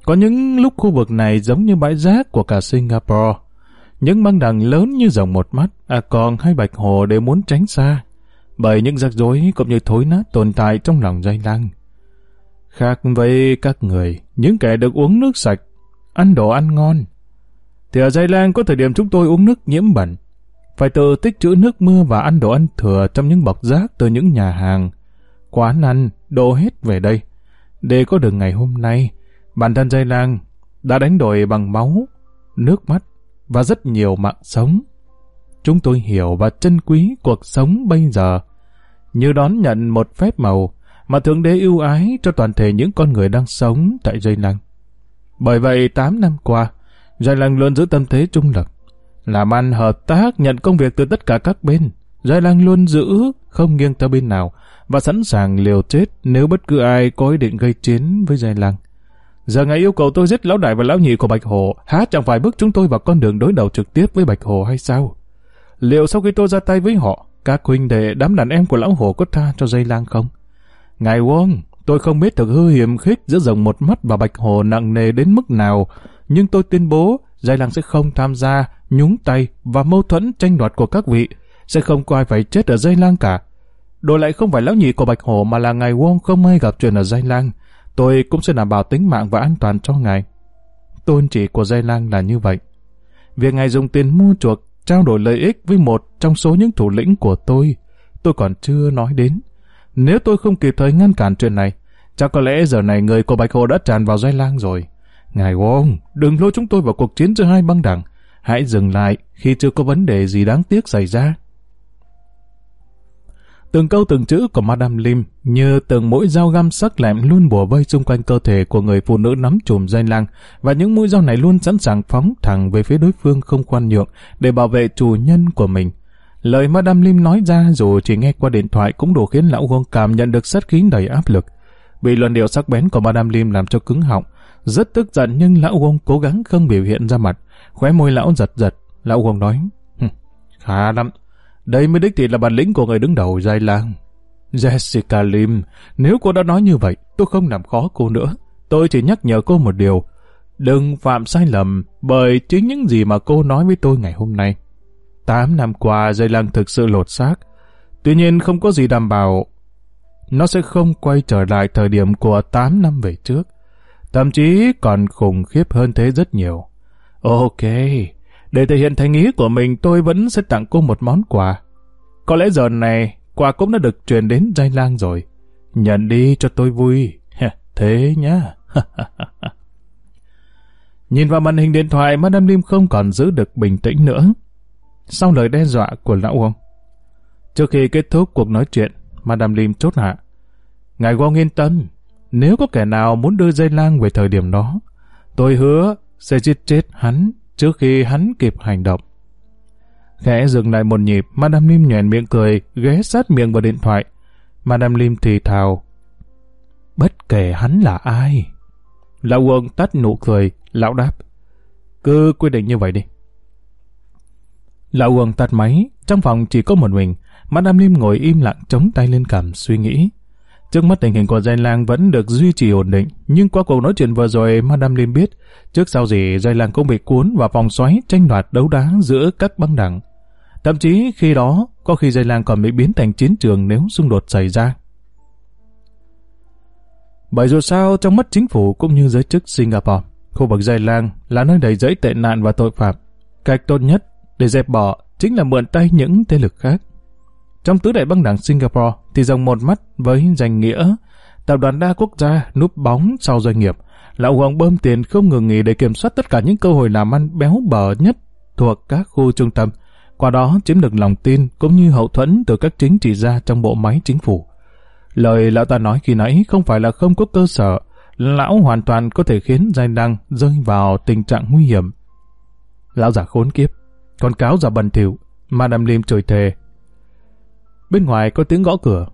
Có những lúc khu vực này giống như bãi rác của cả Singapore. Những băng đằng lớn như dòng một mắt, à còn hay bạch hồ đều muốn tránh xa bởi những rắc rối cũng như thối nát tồn tại trong lòng dây lăng. Khác với các người, những kẻ được uống nước sạch, ăn đồ ăn ngon, thì ở dây lang có thời điểm chúng tôi uống nước nhiễm bẩn, phải tự tích trữ nước mưa và ăn đồ ăn thừa trong những bọc rác từ những nhà hàng, quán ăn, đổ hết về đây. Để có được ngày hôm nay, bản thân dây lang đã đánh đổi bằng máu, nước mắt và rất nhiều mạng sống chúng tôi hiểu và trân quý cuộc sống bây giờ, như đón nhận một phép màu mà Thượng Đế ưu ái cho toàn thể những con người đang sống tại dây lăng. Bởi vậy, 8 năm qua, dây lăng luôn giữ tâm thế trung lập, làm ăn hợp tác nhận công việc từ tất cả các bên. Giai lăng luôn giữ, không nghiêng theo bên nào, và sẵn sàng liều chết nếu bất cứ ai có ý định gây chiến với Giai lăng. Giờ ngài yêu cầu tôi giết lão đại và lão nhị của Bạch Hồ, há chẳng phải bước chúng tôi vào con đường đối đầu trực tiếp với Bạch Hồ hay sao? liệu sau khi tôi ra tay với họ, các huynh đệ đám đàn em của lão hồ có tha cho dây lang không? Ngài Wong, tôi không biết thực hư hiểm khích giữa dòng một mắt và bạch hồ nặng nề đến mức nào, nhưng tôi tuyên bố dây lang sẽ không tham gia, nhúng tay và mâu thuẫn tranh đoạt của các vị, sẽ không có ai phải chết ở dây lang cả. Đổi lại không phải lão nhị của bạch hồ mà là ngài Wong không ai gặp chuyện ở dây lang, tôi cũng sẽ đảm bảo tính mạng và an toàn cho ngài. Tôn chỉ của dây lang là như vậy. Việc ngài dùng tiền mua chuộc trao đổi lợi ích với một trong số những thủ lĩnh của tôi. Tôi còn chưa nói đến. Nếu tôi không kịp thời ngăn cản chuyện này, chắc có lẽ giờ này người của Bạch Hồ đã tràn vào dây lang rồi. Ngài Wong, đừng lôi chúng tôi vào cuộc chiến giữa hai băng đảng. Hãy dừng lại khi chưa có vấn đề gì đáng tiếc xảy ra. Từng câu từng chữ của Madame Lim như từng mũi dao găm sắc lẹm luôn bùa vây xung quanh cơ thể của người phụ nữ nắm chùm dây lang và những mũi dao này luôn sẵn sàng phóng thẳng về phía đối phương không khoan nhượng để bảo vệ chủ nhân của mình. Lời Madame Lim nói ra dù chỉ nghe qua điện thoại cũng đủ khiến lão Huông cảm nhận được sát khí đầy áp lực. Bị luận điệu sắc bén của Madame Lim làm cho cứng họng, rất tức giận nhưng lão Huông cố gắng không biểu hiện ra mặt, khóe môi lão giật giật, lão Huông nói, khá lắm, đây mới đích thị là bản lĩnh của người đứng đầu giai lang. Jessica Lim, nếu cô đã nói như vậy, tôi không làm khó cô nữa. Tôi chỉ nhắc nhở cô một điều. Đừng phạm sai lầm bởi chính những gì mà cô nói với tôi ngày hôm nay. Tám năm qua, dây lăng thực sự lột xác. Tuy nhiên không có gì đảm bảo nó sẽ không quay trở lại thời điểm của 8 năm về trước. Thậm chí còn khủng khiếp hơn thế rất nhiều. Ok, để thể hiện thành ý của mình tôi vẫn sẽ tặng cô một món quà. Có lẽ giờ này quà cũng đã được truyền đến dây Lang rồi. Nhận đi cho tôi vui. Thế nhá. [LAUGHS] Nhìn vào màn hình điện thoại, Madame Lim không còn giữ được bình tĩnh nữa. Sau lời đe dọa của lão Wong. Trước khi kết thúc cuộc nói chuyện, Madame Lim chốt hạ. Ngài Wong yên tâm, nếu có kẻ nào muốn đưa dây lang về thời điểm đó, tôi hứa sẽ giết chết hắn trước khi hắn kịp hành động. Khẽ dừng lại một nhịp, Madame Lim nhoèn miệng cười, ghé sát miệng vào điện thoại. Madame Lim thì thào. Bất kể hắn là ai. Lão quân tắt nụ cười, lão đáp. Cứ quyết định như vậy đi. Lão quân tắt máy, trong phòng chỉ có một mình. Madame Lim ngồi im lặng chống tay lên cằm suy nghĩ. Trước mắt tình hình của Giai Lang vẫn được duy trì ổn định, nhưng qua cuộc nói chuyện vừa rồi, Madame Lim biết, trước sau gì Giai Lang cũng bị cuốn vào vòng xoáy tranh đoạt đấu đá giữa các băng đảng. Thậm chí khi đó, có khi Giai Lang còn bị biến thành chiến trường nếu xung đột xảy ra. Bởi dù sao, trong mắt chính phủ cũng như giới chức Singapore, khu vực Giai Lang là nơi đầy dẫy tệ nạn và tội phạm. Cách tốt nhất để dẹp bỏ chính là mượn tay những thế lực khác. Trong tứ đại băng đảng Singapore thì dòng một mắt với danh nghĩa tập đoàn đa quốc gia núp bóng sau doanh nghiệp. Lão Hoàng bơm tiền không ngừng nghỉ để kiểm soát tất cả những cơ hội làm ăn béo bở nhất thuộc các khu trung tâm. Qua đó chiếm được lòng tin cũng như hậu thuẫn từ các chính trị gia trong bộ máy chính phủ. Lời lão ta nói khi nãy không phải là không có cơ sở, lão hoàn toàn có thể khiến giai đăng rơi vào tình trạng nguy hiểm. Lão giả khốn kiếp, con cáo giả bần thỉu, đầm Lim trời thề Bên ngoài có tiếng gõ cửa.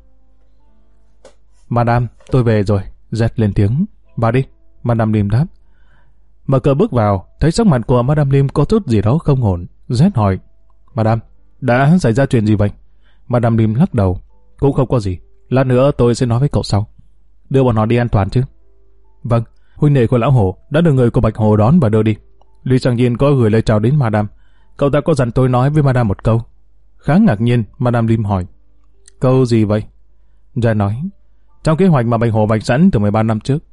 Madame, tôi về rồi. Dẹt lên tiếng. Vào đi. Madame Lim đáp. Mở cửa bước vào, thấy sắc mặt của Madame Lim có chút gì đó không ổn. Dẹt hỏi. Madame, đã xảy ra chuyện gì vậy? Madame Lim lắc đầu. Cũng không có gì. Lát nữa tôi sẽ nói với cậu sau. Đưa bọn họ đi an toàn chứ? Vâng, huynh đệ của lão Hồ đã được người của Bạch Hồ đón và đưa đi. Lý Sang Nhiên có gửi lời chào đến Madame. Cậu ta có dặn tôi nói với Madame một câu. Khá ngạc nhiên, Madame Lim hỏi. Câu gì vậy? Gia nói, trong kế hoạch mà Bạch Hồ bạch sẵn từ 13 năm trước,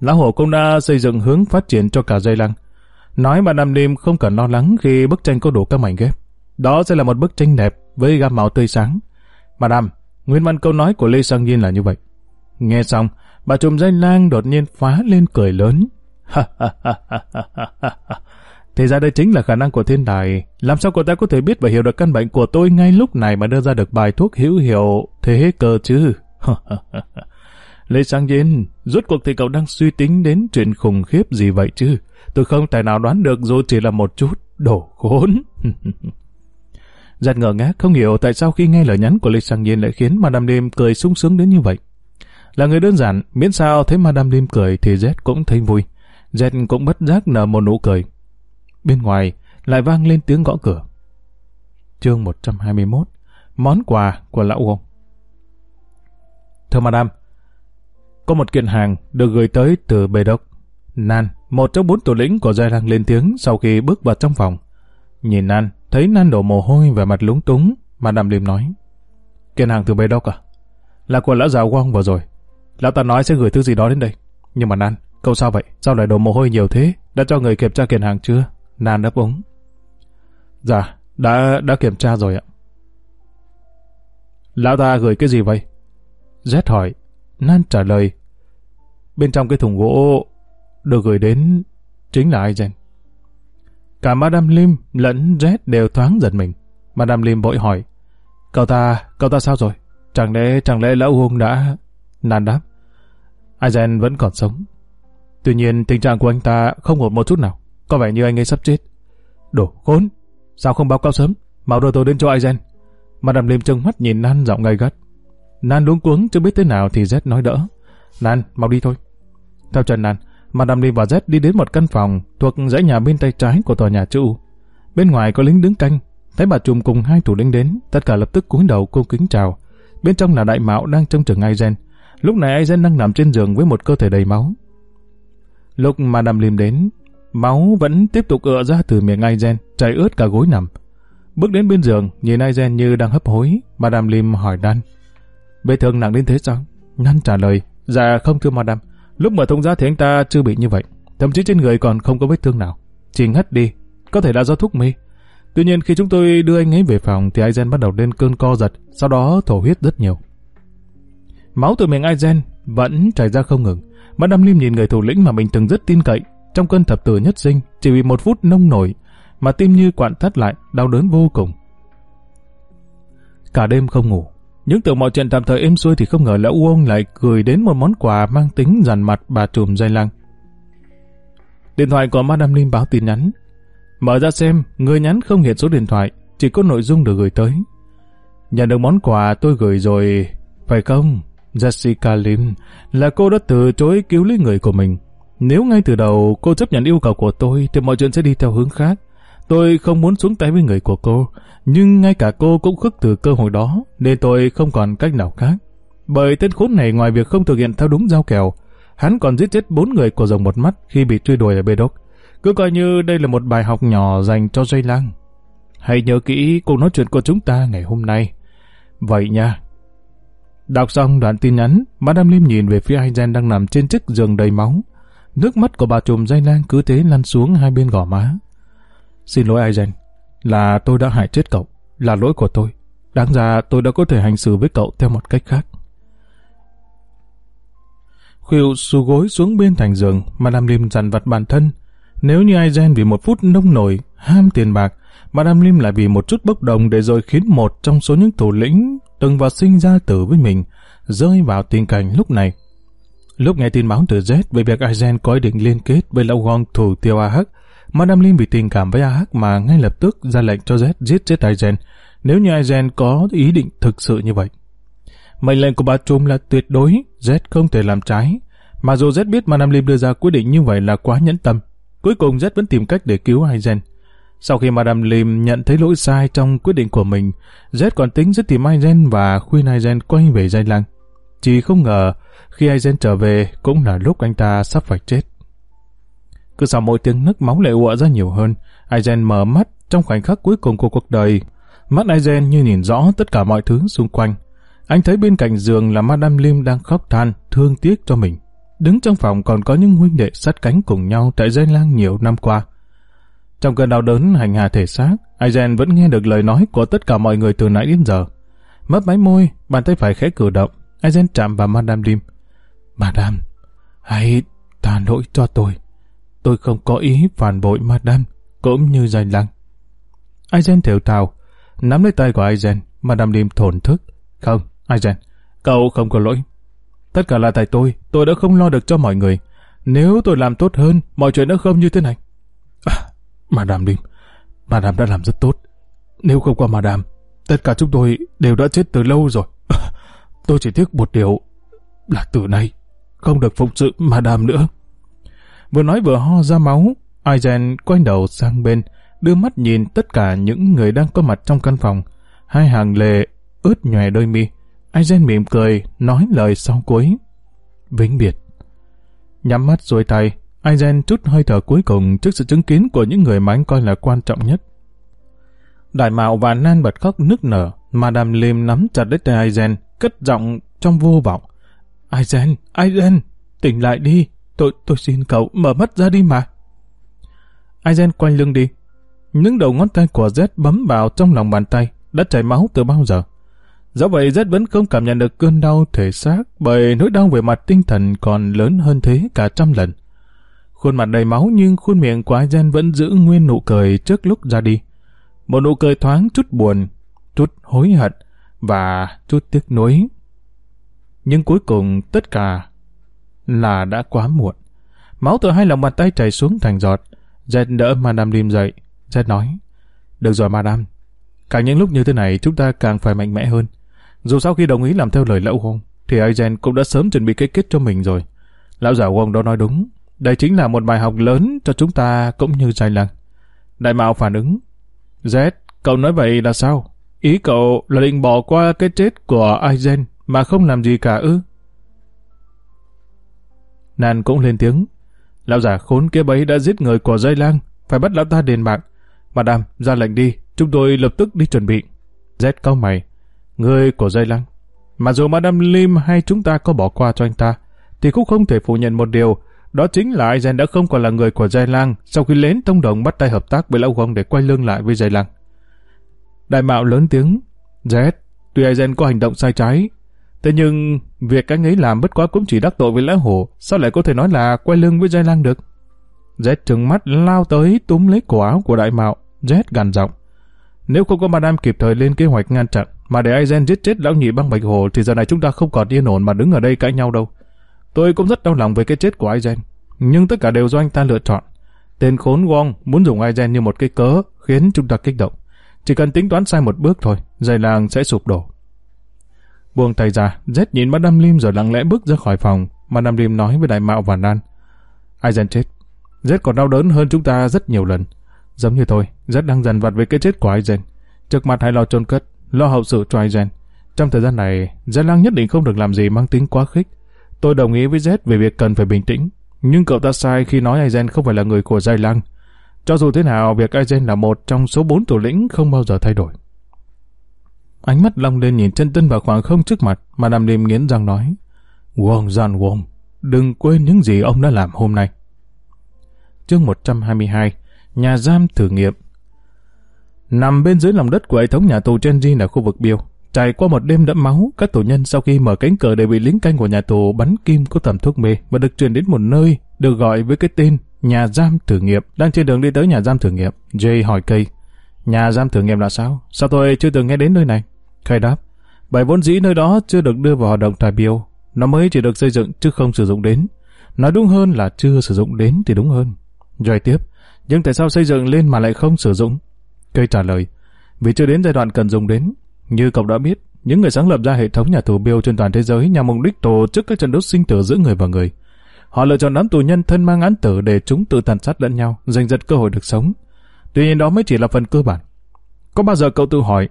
Lão Hồ cũng đã xây dựng hướng phát triển cho cả dây lăng. Nói mà Nam Đêm không cần lo lắng khi bức tranh có đủ các mảnh ghép. Đó sẽ là một bức tranh đẹp với gam màu tươi sáng. Mà Đàm, nguyên văn câu nói của Lê Sang Nhiên là như vậy. Nghe xong, bà trùm dây lang đột nhiên phá lên cười lớn. ha ha ha ha ha ha thì ra đây chính là khả năng của thiên tài Làm sao cô ta có thể biết và hiểu được căn bệnh của tôi ngay lúc này mà đưa ra được bài thuốc hữu hiệu thế cơ chứ? [LAUGHS] Lê Sang Diên, rốt cuộc thì cậu đang suy tính đến chuyện khủng khiếp gì vậy chứ? Tôi không tài nào đoán được dù chỉ là một chút. Đổ khốn. [LAUGHS] Giật ngờ ngác không hiểu tại sao khi nghe lời nhắn của Lê Sang nhiên lại khiến Madame Đêm cười sung sướng đến như vậy. Là người đơn giản, miễn sao thấy Madame Đêm cười thì Z cũng thấy vui. Z cũng bất giác nở một nụ cười. Bên ngoài lại vang lên tiếng gõ cửa. Chương 121 Món quà của lão ông Thưa madam, có một kiện hàng được gửi tới từ bề Đốc. Nan, một trong bốn thủ lĩnh của Giai đang lên tiếng sau khi bước vào trong phòng. Nhìn Nan, thấy Nan đổ mồ hôi và mặt lúng túng, madam Lim nói. Kiện hàng từ bề Đốc à? Là của lão già Wong vừa rồi. Lão ta nói sẽ gửi thứ gì đó đến đây. Nhưng mà Nan, câu sao vậy? Sao lại đổ mồ hôi nhiều thế? Đã cho người kiểm tra kiện hàng chưa? Nan đáp ứng. Dạ, đã đã kiểm tra rồi ạ. Lão ta gửi cái gì vậy? Z hỏi. Nan trả lời. Bên trong cái thùng gỗ được gửi đến chính là Aizen. Cả Madame Lim lẫn Z đều thoáng giật mình. Madame Lim vội hỏi. Cậu ta, cậu ta sao rồi? Chẳng lẽ, chẳng lẽ lão Hùng đã... Nan đáp. Aizen vẫn còn sống. Tuy nhiên tình trạng của anh ta không ổn một chút nào. Có vẻ như anh ấy sắp chết. Đồ khốn! Sao không báo cáo sớm? Mau đưa tôi đến chỗ Aizen. Madame Lim trông mắt nhìn Nan giọng gay gắt. Nan luống cuống chưa biết thế nào thì Z nói đỡ. Nan, mau đi thôi. Theo Trần Nan, Madame Lim và Z đi đến một căn phòng thuộc dãy nhà bên tay trái của tòa nhà chữ Bên ngoài có lính đứng canh. Thấy bà trùm cùng hai thủ lĩnh đến, tất cả lập tức cúi đầu cung kính chào. Bên trong là đại mạo đang trông chừng Aizen. Lúc này Aizen đang nằm trên giường với một cơ thể đầy máu. Lúc Madame Lim đến, máu vẫn tiếp tục ựa ra từ miệng Aizen, chảy ướt cả gối nằm. Bước đến bên giường, nhìn Aizen như đang hấp hối, Madame Lim hỏi Nan. Vết thương nặng đến thế sao? Nan trả lời, dạ không thưa Madame. Lúc mở thông ra thì anh ta chưa bị như vậy. Thậm chí trên người còn không có vết thương nào. Chỉ ngất đi, có thể là do thuốc mê. Tuy nhiên khi chúng tôi đưa anh ấy về phòng thì Aizen bắt đầu lên cơn co giật, sau đó thổ huyết rất nhiều. Máu từ miệng Aizen vẫn chảy ra không ngừng. Madame Lim nhìn người thủ lĩnh mà mình từng rất tin cậy, trong cơn thập tử nhất sinh, chỉ vì một phút nông nổi, mà tim như quặn thắt lại, đau đớn vô cùng. Cả đêm không ngủ, những tưởng mọi chuyện tạm thời êm xuôi thì không ngờ lão Uông lại gửi đến một món quà mang tính dằn mặt bà trùm dây lăng. Điện thoại của Madame Lim báo tin nhắn. Mở ra xem, người nhắn không hiện số điện thoại, chỉ có nội dung được gửi tới. Nhận được món quà tôi gửi rồi, phải không? Jessica Lim là cô đã từ chối cứu lấy người của mình. Nếu ngay từ đầu cô chấp nhận yêu cầu của tôi thì mọi chuyện sẽ đi theo hướng khác. Tôi không muốn xuống tay với người của cô, nhưng ngay cả cô cũng khước từ cơ hội đó, nên tôi không còn cách nào khác. Bởi tên khốn này ngoài việc không thực hiện theo đúng giao kèo, hắn còn giết chết bốn người của rồng một mắt khi bị truy đuổi ở bê đốc. Cứ coi như đây là một bài học nhỏ dành cho dây lang. Hãy nhớ kỹ cuộc nói chuyện của chúng ta ngày hôm nay. Vậy nha. Đọc xong đoạn tin nhắn, Madame Lim nhìn về phía Aizen đang nằm trên chiếc giường đầy máu. Nước mắt của bà trùm dây lang cứ thế lăn xuống hai bên gò má. Xin lỗi Aizen, là tôi đã hại chết cậu, là lỗi của tôi. Đáng ra tôi đã có thể hành xử với cậu theo một cách khác. Khuyệu xù gối xuống bên thành giường, mà làm Lim dằn vặt bản thân. Nếu như Aizen vì một phút nông nổi, ham tiền bạc, Madame Lim lại vì một chút bốc đồng để rồi khiến một trong số những thủ lĩnh từng vào sinh ra tử với mình, rơi vào tình cảnh lúc này. Lúc nghe tin báo từ Z về việc Aizen có ý định liên kết với lão gong thủ tiêu A Madame Lim vì tình cảm với A mà ngay lập tức ra lệnh cho Z giết chết Aizen, nếu như Aizen có ý định thực sự như vậy. Mệnh lệnh của bà Trùm là tuyệt đối, Z không thể làm trái. Mà dù Z biết Madame Lim đưa ra quyết định như vậy là quá nhẫn tâm, cuối cùng Z vẫn tìm cách để cứu Aizen. Sau khi Madame Lim nhận thấy lỗi sai trong quyết định của mình, Z còn tính sẽ tìm Aizen và khuyên Aizen quay về Giai Lăng. Chỉ không ngờ, khi Aizen trở về cũng là lúc anh ta sắp phải chết. Cứ sau mỗi tiếng nức máu lệ ụa ra nhiều hơn, Aizen mở mắt trong khoảnh khắc cuối cùng của cuộc đời. Mắt Aizen như nhìn rõ tất cả mọi thứ xung quanh. Anh thấy bên cạnh giường là Madame Lim đang khóc than, thương tiếc cho mình. Đứng trong phòng còn có những huynh đệ sát cánh cùng nhau tại Giai Lang nhiều năm qua. Trong cơn đau đớn hành hạ thể xác, Aizen vẫn nghe được lời nói của tất cả mọi người từ nãy đến giờ. Mấp máy môi, bàn tay phải khẽ cử động, Aizen chạm vào Madame Lim. Madame, hãy tha lỗi cho tôi. Tôi không có ý phản bội Madame, cũng như Giai Lăng. Aizen thều thào, nắm lấy tay của Aizen, Madame Lim thổn thức. Không, Aizen, cậu không có lỗi. Tất cả là tại tôi, tôi đã không lo được cho mọi người. Nếu tôi làm tốt hơn, mọi chuyện đã không như thế này. À, Madame Lim, Madame đã làm rất tốt. Nếu không qua Madame, tất cả chúng tôi đều đã chết từ lâu rồi. [LAUGHS] Tôi chỉ tiếc một điều là từ nay không được phụng sự Madame nữa. Vừa nói vừa ho ra máu, Aizen quay đầu sang bên, đưa mắt nhìn tất cả những người đang có mặt trong căn phòng. Hai hàng lệ ướt nhòe đôi mi. Aizen mỉm cười, nói lời sau cuối. Vĩnh biệt. Nhắm mắt rồi tay, Aizen chút hơi thở cuối cùng trước sự chứng kiến của những người mà anh coi là quan trọng nhất. Đại Mạo và Nan bật khóc nức nở, Madame Lim nắm chặt lấy tay Aizen, cất giọng trong vô vọng. Aizen, Aizen, tỉnh lại đi, tôi, tôi xin cậu mở mắt ra đi mà. Aizen quay lưng đi. Những đầu ngón tay của Z bấm vào trong lòng bàn tay, đã chảy máu từ bao giờ. Do vậy Z vẫn không cảm nhận được cơn đau thể xác bởi nỗi đau về mặt tinh thần còn lớn hơn thế cả trăm lần. Khuôn mặt đầy máu nhưng khuôn miệng của Aizen vẫn giữ nguyên nụ cười trước lúc ra đi. Một nụ cười thoáng chút buồn, chút hối hận và chút tiếc nuối. Nhưng cuối cùng tất cả là đã quá muộn. Máu từ hai lòng bàn tay chảy xuống thành giọt. Z đỡ Madame Lim dậy. Z nói, Được rồi Madame, càng những lúc như thế này chúng ta càng phải mạnh mẽ hơn. Dù sau khi đồng ý làm theo lời lão Wong, thì Aizen cũng đã sớm chuẩn bị cái kết cho mình rồi. Lão già Wong đó nói đúng, đây chính là một bài học lớn cho chúng ta cũng như dài lặng. Đại Mạo phản ứng, Z, cậu nói vậy là sao? Ý cậu là định bỏ qua cái chết của Aizen mà không làm gì cả ư? Nan cũng lên tiếng. Lão già khốn kia bấy đã giết người của dây lang, phải bắt lão ta đền mạng. Madame, ra lệnh đi, chúng tôi lập tức đi chuẩn bị. Z cao mày. Người của dây lang. Mà dù Madame Lim hay chúng ta có bỏ qua cho anh ta, thì cũng không thể phủ nhận một điều, đó chính là Aizen đã không còn là người của Dây Lang sau khi lén tông đồng bắt tay hợp tác với Lão Gong để quay lưng lại với Dây Lang. Đại mạo lớn tiếng, Z, tuy Aizen có hành động sai trái, thế nhưng việc anh ấy làm bất quá cũng chỉ đắc tội với Lão Hổ, sao lại có thể nói là quay lưng với Giai Lang được? Z trừng mắt lao tới túm lấy cổ áo của đại mạo, Z gằn giọng. Nếu không có Madame kịp thời lên kế hoạch ngăn chặn, mà để Aizen giết chết lão nhị băng bạch hồ thì giờ này chúng ta không còn yên ổn mà đứng ở đây cãi nhau đâu. Tôi cũng rất đau lòng về cái chết của Aizen, nhưng tất cả đều do anh ta lựa chọn. Tên khốn Wong muốn dùng Aizen như một cái cớ khiến chúng ta kích động. Chỉ cần tính toán sai một bước thôi, dây làng sẽ sụp đổ. Buông tay ra, Z nhìn Madame Lim rồi lặng lẽ bước ra khỏi phòng. Madame Lim nói với Đại Mạo và Nan. Aizen chết. Z còn đau đớn hơn chúng ta rất nhiều lần. Giống như tôi, Z đang dần vặt về cái chết của Aizen. Trước mặt hãy lo chôn cất, lo hậu sự cho Aizen. Trong thời gian này, Gia Lang nhất định không được làm gì mang tính quá khích. Tôi đồng ý với Z về việc cần phải bình tĩnh, nhưng cậu ta sai khi nói Aizen không phải là người của Giai Lăng. Cho dù thế nào, việc Aizen là một trong số bốn thủ lĩnh không bao giờ thay đổi. Ánh mắt long lên nhìn chân tân vào khoảng không trước mặt, mà Nam Lim nghiến răng nói, Wong Gian Wong, đừng quên những gì ông đã làm hôm nay. Chương 122 Nhà giam thử nghiệm Nằm bên dưới lòng đất của hệ thống nhà tù Genji là khu vực Biêu. Trải qua một đêm đẫm máu, các tù nhân sau khi mở cánh cửa đều bị lính canh của nhà tù bắn kim có tầm thuốc mê và được truyền đến một nơi được gọi với cái tên nhà giam thử nghiệm. Đang trên đường đi tới nhà giam thử nghiệm, Jay hỏi cây, nhà giam thử nghiệm là sao? Sao tôi chưa từng nghe đến nơi này? Cây đáp, bởi vốn dĩ nơi đó chưa được đưa vào hoạt động tại Biêu, nó mới chỉ được xây dựng chứ không sử dụng đến. Nói đúng hơn là chưa sử dụng đến thì đúng hơn. Rồi tiếp, nhưng tại sao xây dựng lên mà lại không sử dụng? Cây trả lời, vì chưa đến giai đoạn cần dùng đến. Như cậu đã biết, những người sáng lập ra hệ thống nhà tù Bill trên toàn thế giới nhằm mục đích tổ chức các trận đấu sinh tử giữa người và người. Họ lựa chọn đám tù nhân thân mang án tử để chúng tự tàn sát lẫn nhau, giành giật cơ hội được sống. Tuy nhiên đó mới chỉ là phần cơ bản. Có bao giờ cậu tự hỏi,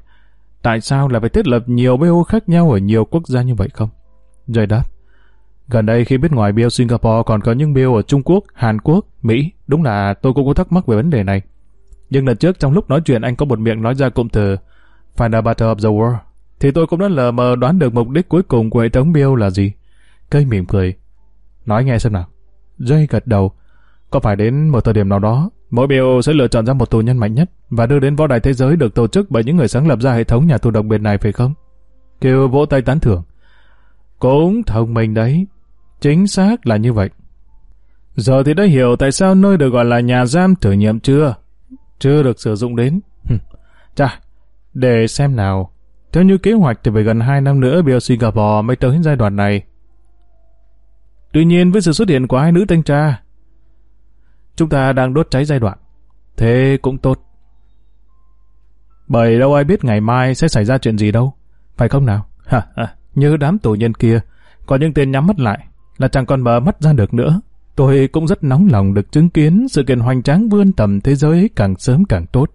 tại sao lại phải thiết lập nhiều BO khác nhau ở nhiều quốc gia như vậy không? Rồi đáp, gần đây khi biết ngoài BO Singapore còn có những BO ở Trung Quốc, Hàn Quốc, Mỹ, đúng là tôi cũng có thắc mắc về vấn đề này. Nhưng lần trước trong lúc nói chuyện anh có một miệng nói ra cụm từ Final Battle of the World, thì tôi cũng đã lờ mờ đoán được mục đích cuối cùng của hệ thống BO là gì. Cây mỉm cười. Nói nghe xem nào. Jay gật đầu. Có phải đến một thời điểm nào đó, mỗi biểu sẽ lựa chọn ra một tù nhân mạnh nhất và đưa đến võ đài thế giới được tổ chức bởi những người sáng lập ra hệ thống nhà tù đặc biệt này phải không? Kêu vỗ tay tán thưởng. Cũng thông minh đấy. Chính xác là như vậy. Giờ thì đã hiểu tại sao nơi được gọi là nhà giam thử nghiệm chưa? Chưa được sử dụng đến. Chà, để xem nào. Theo như kế hoạch thì phải gần 2 năm nữa Bill Singapore mới tới giai đoạn này. Tuy nhiên với sự xuất hiện của hai nữ thanh tra, chúng ta đang đốt cháy giai đoạn. Thế cũng tốt. Bởi đâu ai biết ngày mai sẽ xảy ra chuyện gì đâu. Phải không nào? Ha, ha. Như đám tù nhân kia, có những tên nhắm mắt lại là chẳng còn mở mắt ra được nữa. Tôi cũng rất nóng lòng được chứng kiến sự kiện hoành tráng vươn tầm thế giới càng sớm càng tốt.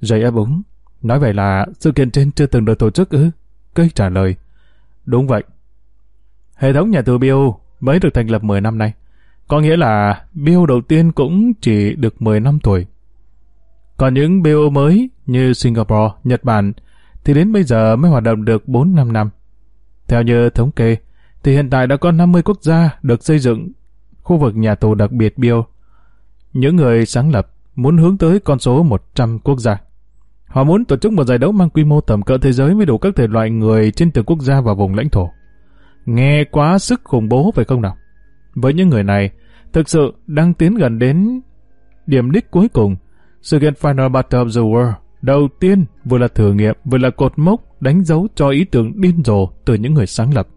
Dây ép úng, Nói vậy là sự kiện trên chưa từng được tổ chức ư? Cây trả lời. Đúng vậy. Hệ thống nhà tù biêu mới được thành lập 10 năm nay. Có nghĩa là Bill đầu tiên cũng chỉ được 10 năm tuổi. Còn những BO mới như Singapore, Nhật Bản thì đến bây giờ mới hoạt động được 4-5 năm. Theo như thống kê, thì hiện tại đã có 50 quốc gia được xây dựng khu vực nhà tù đặc biệt BIO. Những người sáng lập muốn hướng tới con số 100 quốc gia. Họ muốn tổ chức một giải đấu mang quy mô tầm cỡ thế giới với đủ các thể loại người trên từng quốc gia và vùng lãnh thổ. Nghe quá sức khủng bố phải không nào? Với những người này, thực sự đang tiến gần đến điểm đích cuối cùng. Sự kiện Final Battle of the World đầu tiên vừa là thử nghiệm vừa là cột mốc đánh dấu cho ý tưởng điên rồ từ những người sáng lập.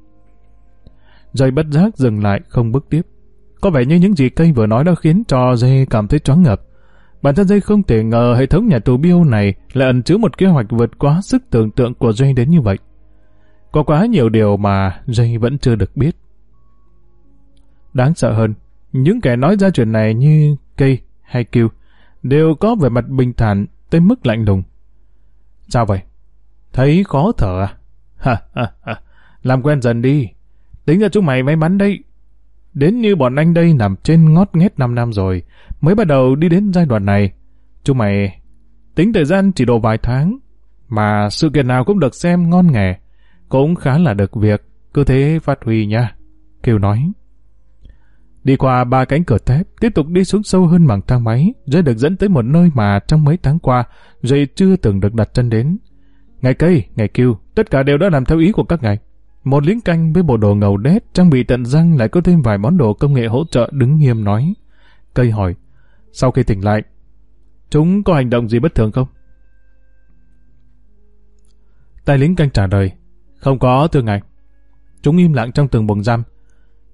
Dây bất giác dừng lại không bước tiếp. Có vẻ như những gì cây vừa nói đã khiến cho dây cảm thấy choáng ngợp. Bản thân dây không thể ngờ hệ thống nhà tù Bio này lại ẩn chứa một kế hoạch vượt quá sức tưởng tượng của dây đến như vậy. Có quá nhiều điều mà dây vẫn chưa được biết. Đáng sợ hơn, những kẻ nói ra chuyện này như cây hay Q đều có vẻ mặt bình thản tới mức lạnh lùng. Sao vậy? Thấy khó thở à? [LAUGHS] Ha ha ha, làm quen dần đi. Tính ra chúng mày may mắn đấy. Đến như bọn anh đây nằm trên ngót nghét 5 năm rồi, mới bắt đầu đi đến giai đoạn này. Chúng mày tính thời gian chỉ độ vài tháng, mà sự kiện nào cũng được xem ngon nghề, cũng khá là được việc, cứ thế phát huy nha. Kiều nói. Đi qua ba cánh cửa thép, tiếp tục đi xuống sâu hơn bằng thang máy, rồi được dẫn tới một nơi mà trong mấy tháng qua, dây chưa từng được đặt chân đến. Ngày cây, ngày kêu, tất cả đều đã làm theo ý của các ngài. Một lính canh với bộ đồ ngầu đét, trang bị tận răng lại có thêm vài món đồ công nghệ hỗ trợ đứng nghiêm nói. Cây hỏi, sau khi tỉnh lại, chúng có hành động gì bất thường không? Tài lính canh trả lời, không có thưa ngài. Chúng im lặng trong từng buồng giam.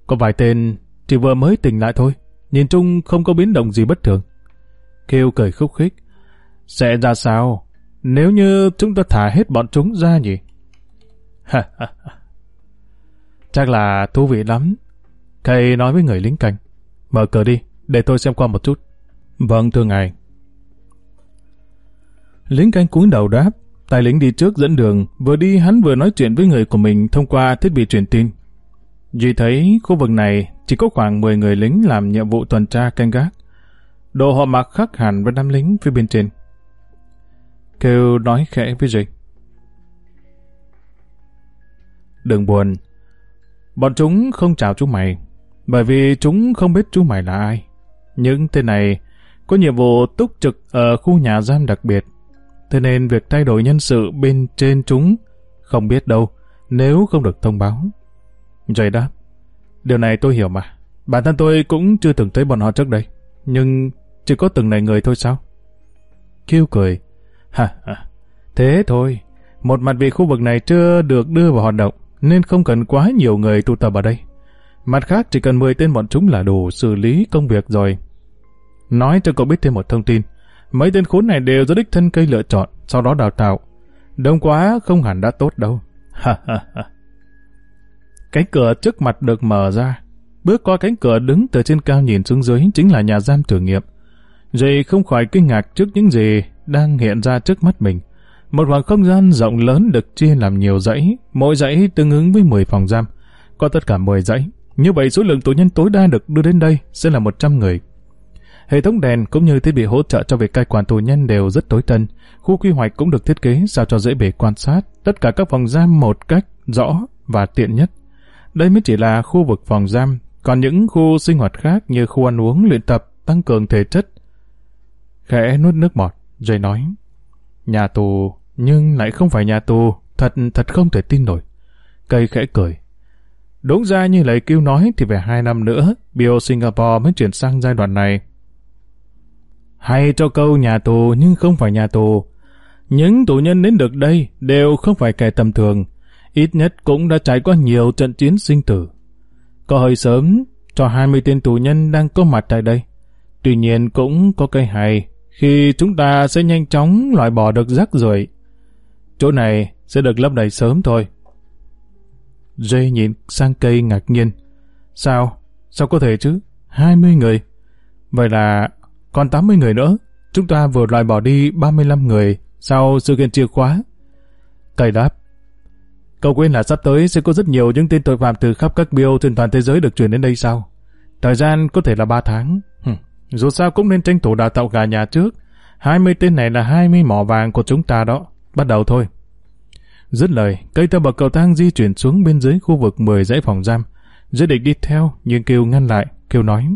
Có vài tên chỉ vừa mới tỉnh lại thôi, nhìn chung không có biến động gì bất thường. Kêu cười khúc khích. Sẽ ra sao? Nếu như chúng ta thả hết bọn chúng ra nhỉ? Ha ha. Chắc là thú vị lắm. Cây nói với người lính canh. Mở cửa đi, để tôi xem qua một chút. Vâng, thưa ngài. Lính canh cúi đầu đáp. Tài lính đi trước dẫn đường, vừa đi hắn vừa nói chuyện với người của mình thông qua thiết bị truyền tin. Duy thấy khu vực này chỉ có khoảng 10 người lính làm nhiệm vụ tuần tra canh gác. Đồ họ mặc khác hẳn với năm lính phía bên trên. Kêu nói khẽ với Duy. Đừng buồn, Bọn chúng không chào chú mày, bởi vì chúng không biết chú mày là ai. Những tên này có nhiệm vụ túc trực ở khu nhà giam đặc biệt, thế nên việc thay đổi nhân sự bên trên chúng không biết đâu nếu không được thông báo. Rồi đáp, điều này tôi hiểu mà. Bản thân tôi cũng chưa từng thấy bọn họ trước đây, nhưng chỉ có từng này người thôi sao? Kêu cười, ha ha, thế thôi, một mặt vì khu vực này chưa được đưa vào hoạt động, nên không cần quá nhiều người tụ tập ở đây. Mặt khác chỉ cần 10 tên bọn chúng là đủ xử lý công việc rồi. Nói cho cậu biết thêm một thông tin. Mấy tên khốn này đều do đích thân cây lựa chọn, sau đó đào tạo. Đông quá không hẳn đã tốt đâu. Ha ha ha. Cánh cửa trước mặt được mở ra. Bước qua cánh cửa đứng từ trên cao nhìn xuống dưới chính là nhà giam thử nghiệm. Dì không khỏi kinh ngạc trước những gì đang hiện ra trước mắt mình. Một khoảng không gian rộng lớn được chia làm nhiều dãy, mỗi dãy tương ứng với 10 phòng giam. Có tất cả 10 dãy. Như vậy số lượng tù nhân tối đa được đưa đến đây sẽ là 100 người. Hệ thống đèn cũng như thiết bị hỗ trợ cho việc cai quản tù nhân đều rất tối tân. Khu quy hoạch cũng được thiết kế sao cho dễ bề quan sát tất cả các phòng giam một cách rõ và tiện nhất. Đây mới chỉ là khu vực phòng giam, còn những khu sinh hoạt khác như khu ăn uống, luyện tập, tăng cường thể chất. Khẽ nuốt nước bọt, rồi nói, nhà tù nhưng lại không phải nhà tù, thật thật không thể tin nổi. Cây khẽ cười. Đúng ra như lời kêu nói thì về hai năm nữa, Bio Singapore mới chuyển sang giai đoạn này. Hay cho câu nhà tù nhưng không phải nhà tù. Những tù nhân đến được đây đều không phải kẻ tầm thường, ít nhất cũng đã trải qua nhiều trận chiến sinh tử. Có hơi sớm cho 20 tên tù nhân đang có mặt tại đây. Tuy nhiên cũng có cây hay khi chúng ta sẽ nhanh chóng loại bỏ được rác rưởi Chỗ này sẽ được lấp đầy sớm thôi. Jay nhìn sang cây ngạc nhiên. Sao? Sao có thể chứ? 20 người. Vậy là còn 80 người nữa. Chúng ta vừa loại bỏ đi 35 người sau sự kiện chìa khóa. Cây đáp. Cậu quên là sắp tới sẽ có rất nhiều những tên tội phạm từ khắp các biêu trên toàn thế giới được chuyển đến đây sao? Thời gian có thể là 3 tháng. Hừm. Dù sao cũng nên tranh thủ đào tạo gà nhà trước. 20 tên này là 20 mỏ vàng của chúng ta đó. Bắt đầu thôi. Dứt lời, cây theo bậc cầu thang di chuyển xuống bên dưới khu vực 10 dãy phòng giam. Giới định đi theo, nhưng kêu ngăn lại, kêu nói.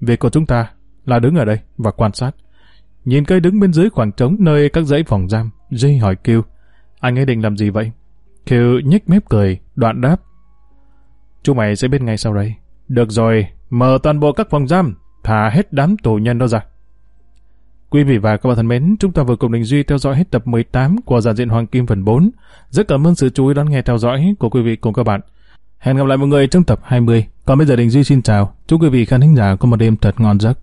Việc của chúng ta là đứng ở đây và quan sát. Nhìn cây đứng bên dưới khoảng trống nơi các dãy phòng giam, Duy hỏi Kiều, anh ấy định làm gì vậy? Kiều nhếch mép cười, đoạn đáp. Chú mày sẽ biết ngay sau đây. Được rồi, mở toàn bộ các phòng giam, thả hết đám tù nhân đó ra. Quý vị và các bạn thân mến, chúng ta vừa cùng Đình Duy theo dõi hết tập 18 của Giản diện Hoàng Kim phần 4. Rất cảm ơn sự chú ý đón nghe theo dõi của quý vị cùng các bạn. Hẹn gặp lại mọi người trong tập 20. Còn bây giờ Đình Duy xin chào. Chúc quý vị khán thính giả có một đêm thật ngon giấc.